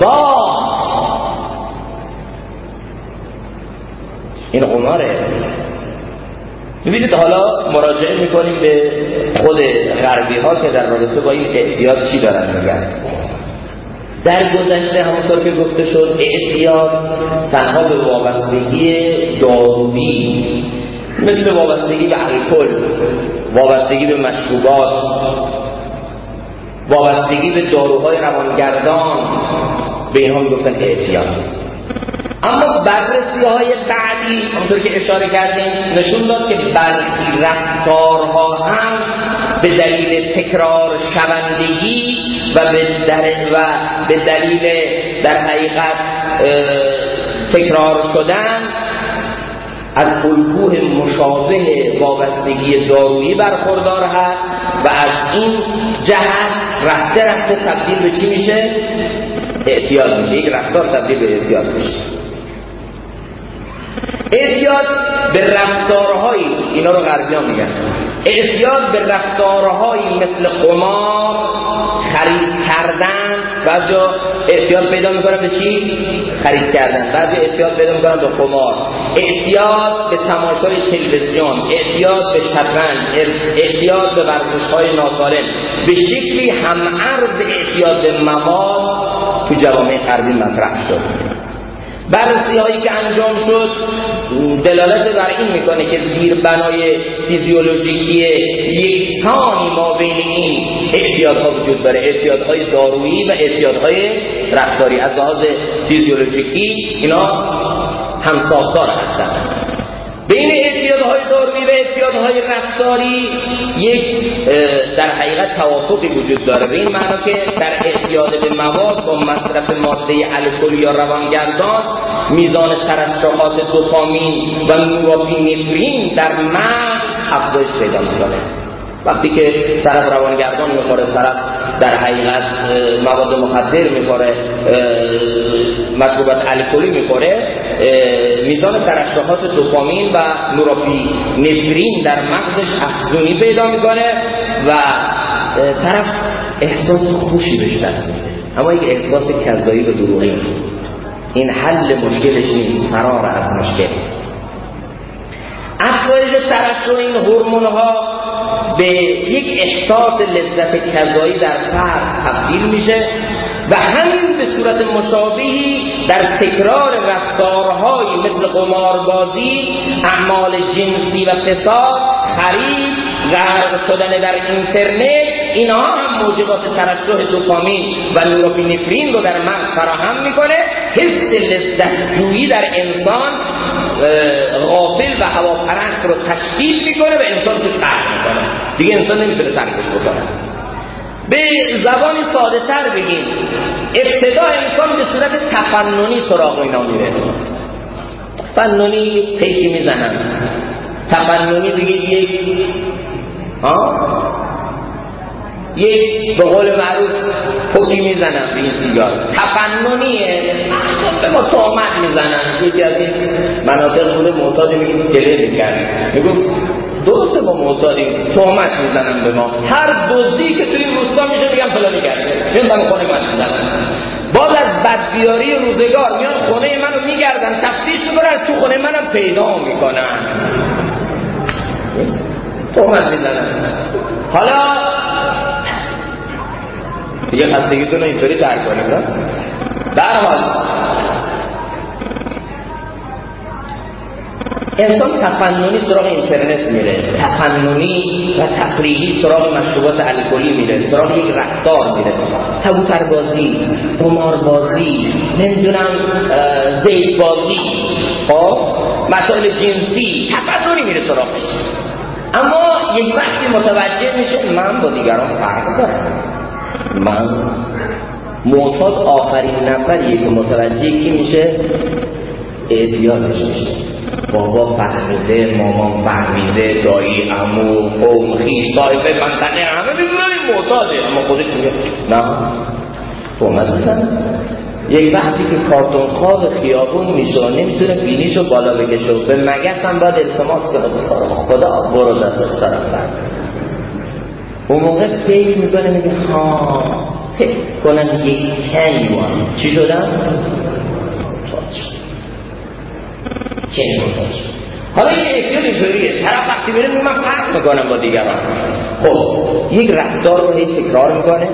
با این قماره می‌بینید حالا مراجعه می‌کنیم به خود غربی ها که در رابطه با این اعتیاد چی دارن میگن. در گذشته همونطور که گفته شد اعتیاد تنها به وابستگی دارویی مثل وابستگی به الکل وابستگی به مشروبات وابستگی به داروهای روانگردان به اینها می‌گفتن اعتیاد. اما بررسی های بعدی همونطور که اشاره کردیم نشون داد که برخی رفتارها هم به دلیل تکرار شوندگی و به, و به دلیل در حقیقت تکرار شدن از الگوه مشابه وابستگی دارویی برخوردار هست و از این جهت رفته رفته تبدیل به چی میشه؟ اعتیاد میشه یک رفتار تبدیل به اعتیاد میشه اعتیاد به رفتارهایی اینا رو غربیان میگن. اعتیاد به رفتارهایی مثل قمار خرید کردن بعضی جا اعتیاد پیدا می‌کنن به چی؟ خرید کردن. بعضی اعتیاد پیدا می‌کنن به قمار. اعتیاد به تماشای تلویزیون اعتیاد به شطرنج اعتیاد به ورزش های ناسالم به شکلی هم عرض اعتیاد به مواد تو جوامع غربی مطرح شد. بررسی هایی که انجام شد دلالت بر این می‌کنه که زیر بنای فیزیولوژیکی یک تانی ما بین این اعتیادها وجود داره. اعتیادهای دارویی و اعتیادهای رفتاری. از لحاظ فیزیولوژیکی اینا هم ساختار هستند بین اعتیادهای دارویی و اعتیادهای رفتاری یک در حقیقت توافقی وجود داره. به این معنا که در اعتیاد به مواد با مصرف ماده الکلی یا روانگردان میزان ترشحات دوپامین و نورابینفرین در مغز افزایش پیدا می‌کنه. وقتی که طرف روانگردان می‌خوره طرف در حقیقت مواد مخدر می‌خوره مشروبات الکلی می‌خوره میزان ترشحات دوپامین و نفرین در مغزش افزونی پیدا می‌کنه و طرف احساس خوشی بهش دست میده. اما یک احساس کذایی و دروغی این حل مشکلش نیست فرار از مشکل. افزایش ترشح این هورمون ها به یک احساس لذت کذایی در فرد تبدیل میشه و همین به صورت مشابهی در تکرار رفتارهایی مثل قماربازی اعمال جنسی و فساد خرید غرق شدن در اینترنت اینها هم موجبات ترشح دوپامین و نوروپینفرین رو در مغز فراهم می‌کنه. حس لذت جویی در انسان غافل و هواپرست رو تشکیل می‌کنه و انسان تو ترک می‌کنه. دیگه انسان نمی‌تونه ترکش بکنه. به زبان ساده تر بگیم ابتدا انسان به صورت تفننی سراغ اینا میره. تفننی پیکی می‌زنن. تفننی بگید یک ها؟ یک به قول معروف پوکی می‌زنن به این سیگار. تفننیه. به ما می‌زنن. یکی از این مناطق بوده معتاد میگیم گله می‌کرد میگو درسته ما معتادیم تومت می‌زنن به ما. هر دزدی که توی روستا میشه میگم فلانی کرده میان دم خونه من می‌زنن باز از بدبیاری روزگار میان خونه منو میگردن تفتیش می‌کنن تو خونه منم پیدا می‌کنن. تومت می‌زنن. حالا دیگه خستگیتون اینطوری درک کنید در حال انسان تفننی سراغ اینترنت میره. تفننی و تفریحی سراغ مشروبات الکلی میره. سراغ یک رفتار میره. کبوتر بازی قمار بازی نمی‌دونم زید بازی خب؟ مسائل جنسی. تفننی میره سراغش. اما یک وقتی متوجه میشه من با دیگران فرق دارم. من معتاد آخرین نفریه که متوجه کی میشه؟ اعتیادش میشه. بابا فهمیده مامان فهمیده دایی امو قوم خیش طایفه منطقه همه این معتاده اما خودش میگه نه تو مثلا یک وقتی که کارتون خواب خیابون میشه و نمی‌تونه بینیشو بالا بکشه و به مگس هم باید التماس کنه خدا برو دست طرف اون موقع فکر می‌کنه میگه ها فکر کنن یک کنی چی شدن؟ کنی حالا این احتیاط اینطوریه. طرف وقتی میره من فرق می‌کنم با دیگران. خب یک رفتار رو هی تکرار می‌کنه.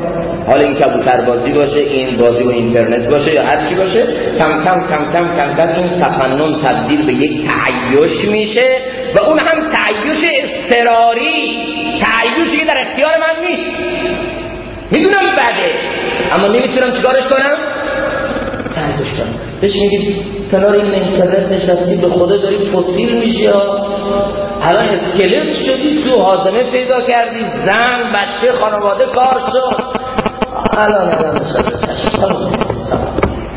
حالا این کبوتر بازی باشه این بازی با اینترنت باشه یا هر چی باشه کم کم کم کم کم کم این تفنن تبدیل به یک تعیش میشه و اون هم تعیش اضطراری. تعیشی که در اختیار من نیست. می‌دونم بده اما نمی‌تونم چیکارش کنم؟ تعیش کنم. بهش میگی کنار این اینترنت نشستی به خدا داری فسیل میشی یا الان اسکلت شدی تو حازمه پیدا کردی زن بچه خانواده کار شد. الان الان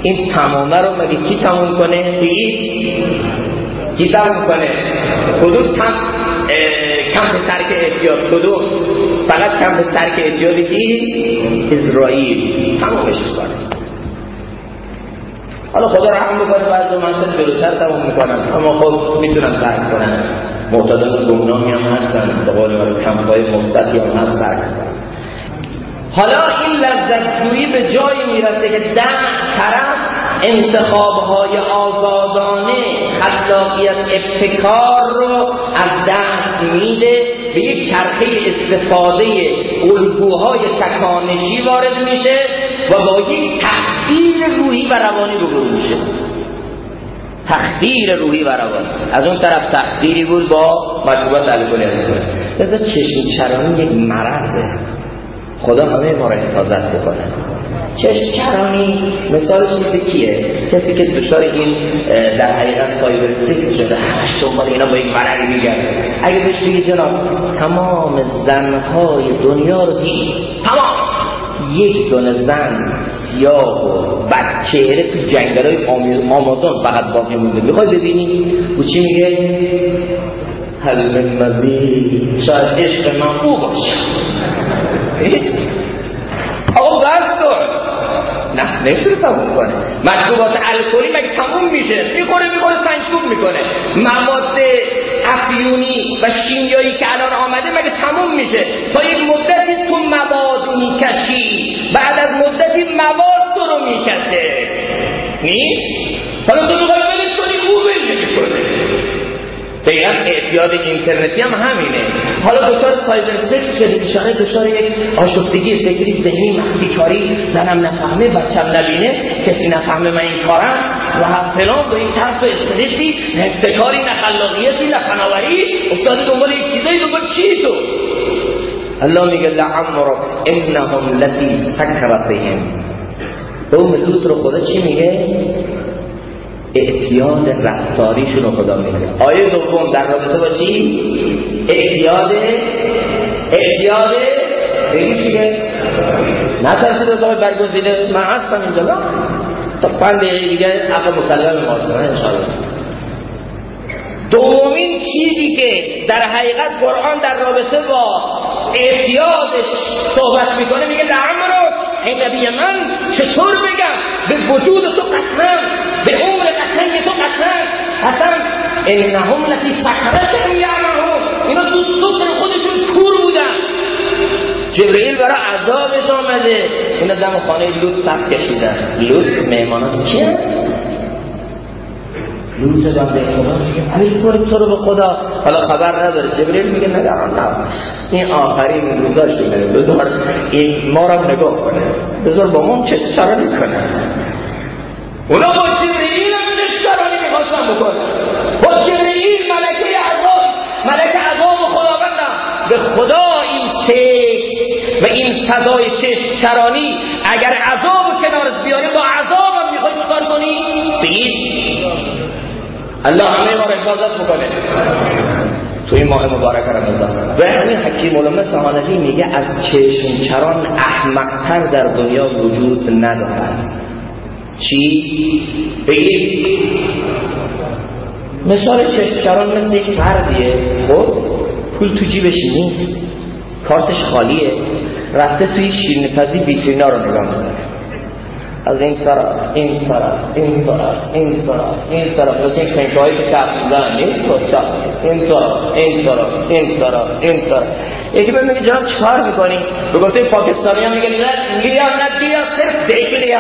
این تمامه رو مگه کی تموم کنه؟ کی؟ تموم کنه؟ کدوم تم کم به ترک احتیاط؟ کدوم؟ فقط کم به ترک احتیاط کی؟ اسرائیل. تمامش می‌کنه. حالا خدا رحم بکنه بعضی منصر جلوتر تمام می‌کنن. اما خب می‌تونن ترک کنن. معتادان گمنامی هم هستن به قول من کمپای مثبتی هم هست. حالا این لذت به جایی می‌رسه که ده طرف انتخاب های آزادانه خلاقیت ابتکار رو از دست میده به یک چرخه استفاده الگوهای تکانشی وارد میشه. و با یک تحصیل روحی و روانی روبرو میشه تخدیر روحی و از اون طرف تخدیری بود با مشروبات الکلی لذا چشم چرانی یک مرضه. خدا همه ما را حفاظت بکنه. چشم چرانی مثالش مثل کیه؟ کسی که دچار این در حقیقت سایبرستیک شده همش دنبال اینا با این مرض میگن اگه بهش بگی جناب تمام زنهای دنیا رو دید. تمام. یک دونه زن سیاه و بدچهره تو جنگل های آمازون فقط باقی مونده. می‌خوای ببینی؟ او چی میگه؟ من مزید شاید عشق من او باشه. بس کن. نه نمی‌تونه تموم کنه. مشروبات الکلی مگه تموم میشه؟ می‌خوره می‌خوره سنگکوب می‌کنه. مواد افیونی و شیمیایی که الان آمده مگه تموم میشه؟ تا یک مدتی تو مواد می‌کشی. بعد از مدتی مواد تو رو می‌کشه. نیست؟ حالا تو می‌خوای ولش کنی خوبه نمی‌کنه دقیقا اعتیاد اینترنتی هم همینه. حالا دچار سایبر سکس شده بیچاره دچار یک آشفتگی فکری ذهنی مخفی کاری زنم نفهمه بچم نبینه کسی نفهمه من این کارم. و فلان با این ترس و استرسی نه ابتکاری نه خلاقیتی نه افتاده دنبال یک چیزایی دنبال چی تو؟ الله میگه لعمرک انهم لفی سکرتهم قوم لوط رو خدا چی میگه اعتیاد رفتاریشون رو خدا میگه آیه دوم در رابطه با چی؟ اعتیاد اعتیاد بگی چیه؟ نترسید از آقای برگزیده من هستم اینجا تا پنج دقیقه دیگه عقل مسلم ما شما انشاءالله دومین چیزی که در حقیقت قرآن در رابطه با اعتیادش صحبت می‌کنه میگه لعمرو ای نبی من چطور بگم؟ به وجود تو قسم به عمر قسم تو قسم قسم انهم لفی سکرتهم یعمهون. اینا تو سکر خودشون کور بودن. جبرئیل برای عذابش آمده. اینا دم خانه لوط سب کشیدن. لوط مهمانات کیه لوط بنده خدا میگه امیر تو رو به خدا. حالا خبر نداره جبریل میگه نگران نه این آخرین روزاش دیگه بذار این ما رو نگاه کنه. بذار با ما چه چرا کنه. اونا با جبریل هم چرانی می‌خواستن بکنه. با جبریل ملکه عذاب ملکه عذاب خداوندم. به خدا این تک و این فضای چشم چرانی اگر عذاب کنارت بیاری با عذاب هم می‌خوای چکار کنی؟ بگید الله همه ما رو حفاظت بکنه. تو این ماه مبارک رمضان. و همین حکیم علامه سهانفی میگه از چشم چران احمقتر در دنیا وجود ندارد. چی؟ بگید مثال چشم چران مثل یک فردیه خب؟ پول تو جیبش نیست. کارتش خالیه. رفته توی شیرین پزی ویترینا رو نگاه می‌کنه. از این طرف این طرف این طرف این طرف این طرف. مثل این کنکایی که کف می‌زنن نیست تو این طرف این طرف این طرف این طرف. یکی به میگه جناب چیکار می‌کنی؟ به گفته پاکستانی هم میگه نه لیا نه دیا صرف دیگه لیا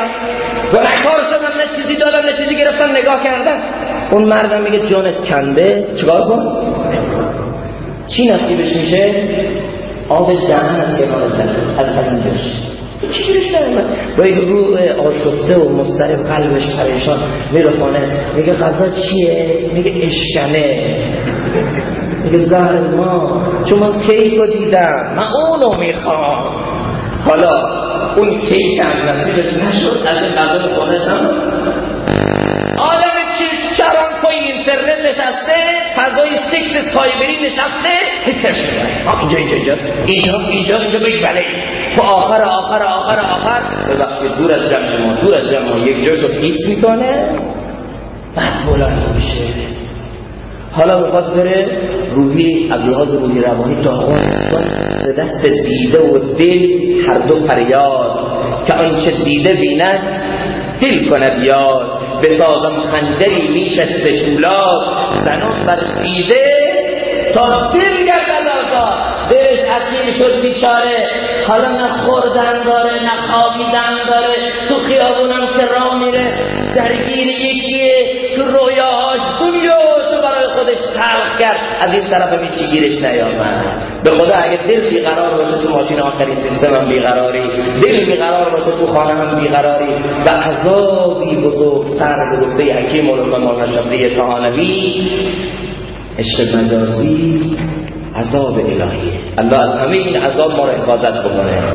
و نکار شدن نه چیزی دادن نه چیزی گرفتن نگاه کردن اون مردم میگه جانت کنده؟ چیکار کن؟ چی نصیبش میشه؟ آب دهن از کنار از از اینجاش چجورش نمیمد با یک روح آشفته و مسترب قلبش پریشان میره خانه. میگه غذا چیه؟ میگه اشکنه میگه زهر ما. چون من کیک رو دیدم. من اونو می‌خوام. حالا اون کیک هم نصیبش نشد از غذا خانه هم اینترنت نشسته فضای سکس سایبری نشسته حسش شده اینجا اینجا اینجا. اینجا اینجا بگی بله. تو آخر آخر آخر آخر. به وقتی دور از جمع ما دور از جمع ما یک جاشو حیث می‌کنه بعد بلند میشه. حالا می‌خواد بره روحی از لحاظ روحی روانی داغون به دست دیده و دل هر دو فریاد. که آنچه دیده بیند دل کند یاد. بسازم خنجری میشش به طولات زنان بر دیده تا دل گردد آزاد. دلش اسیر شد بیچاره. حالا نه خوردن داره نه خوابیدن داره. تو خیابونم که راه میره. درگیر یکیه. تو رویاهاش تو برای خودش تلخ اگر از این طرف هم چی گیرش نیامد. به خدا اگه دل بیقرار باشه تو ماشین آخرین سیستم هم بیقراری دل بیقرار باشه تو خانه هم بیقراری و عذابی بزرگتر به گفته حکیم علوم مولانا شبری عشق مجازی عذاب الهیه الله از همه این عذاب ما رو حفاظت بکنه.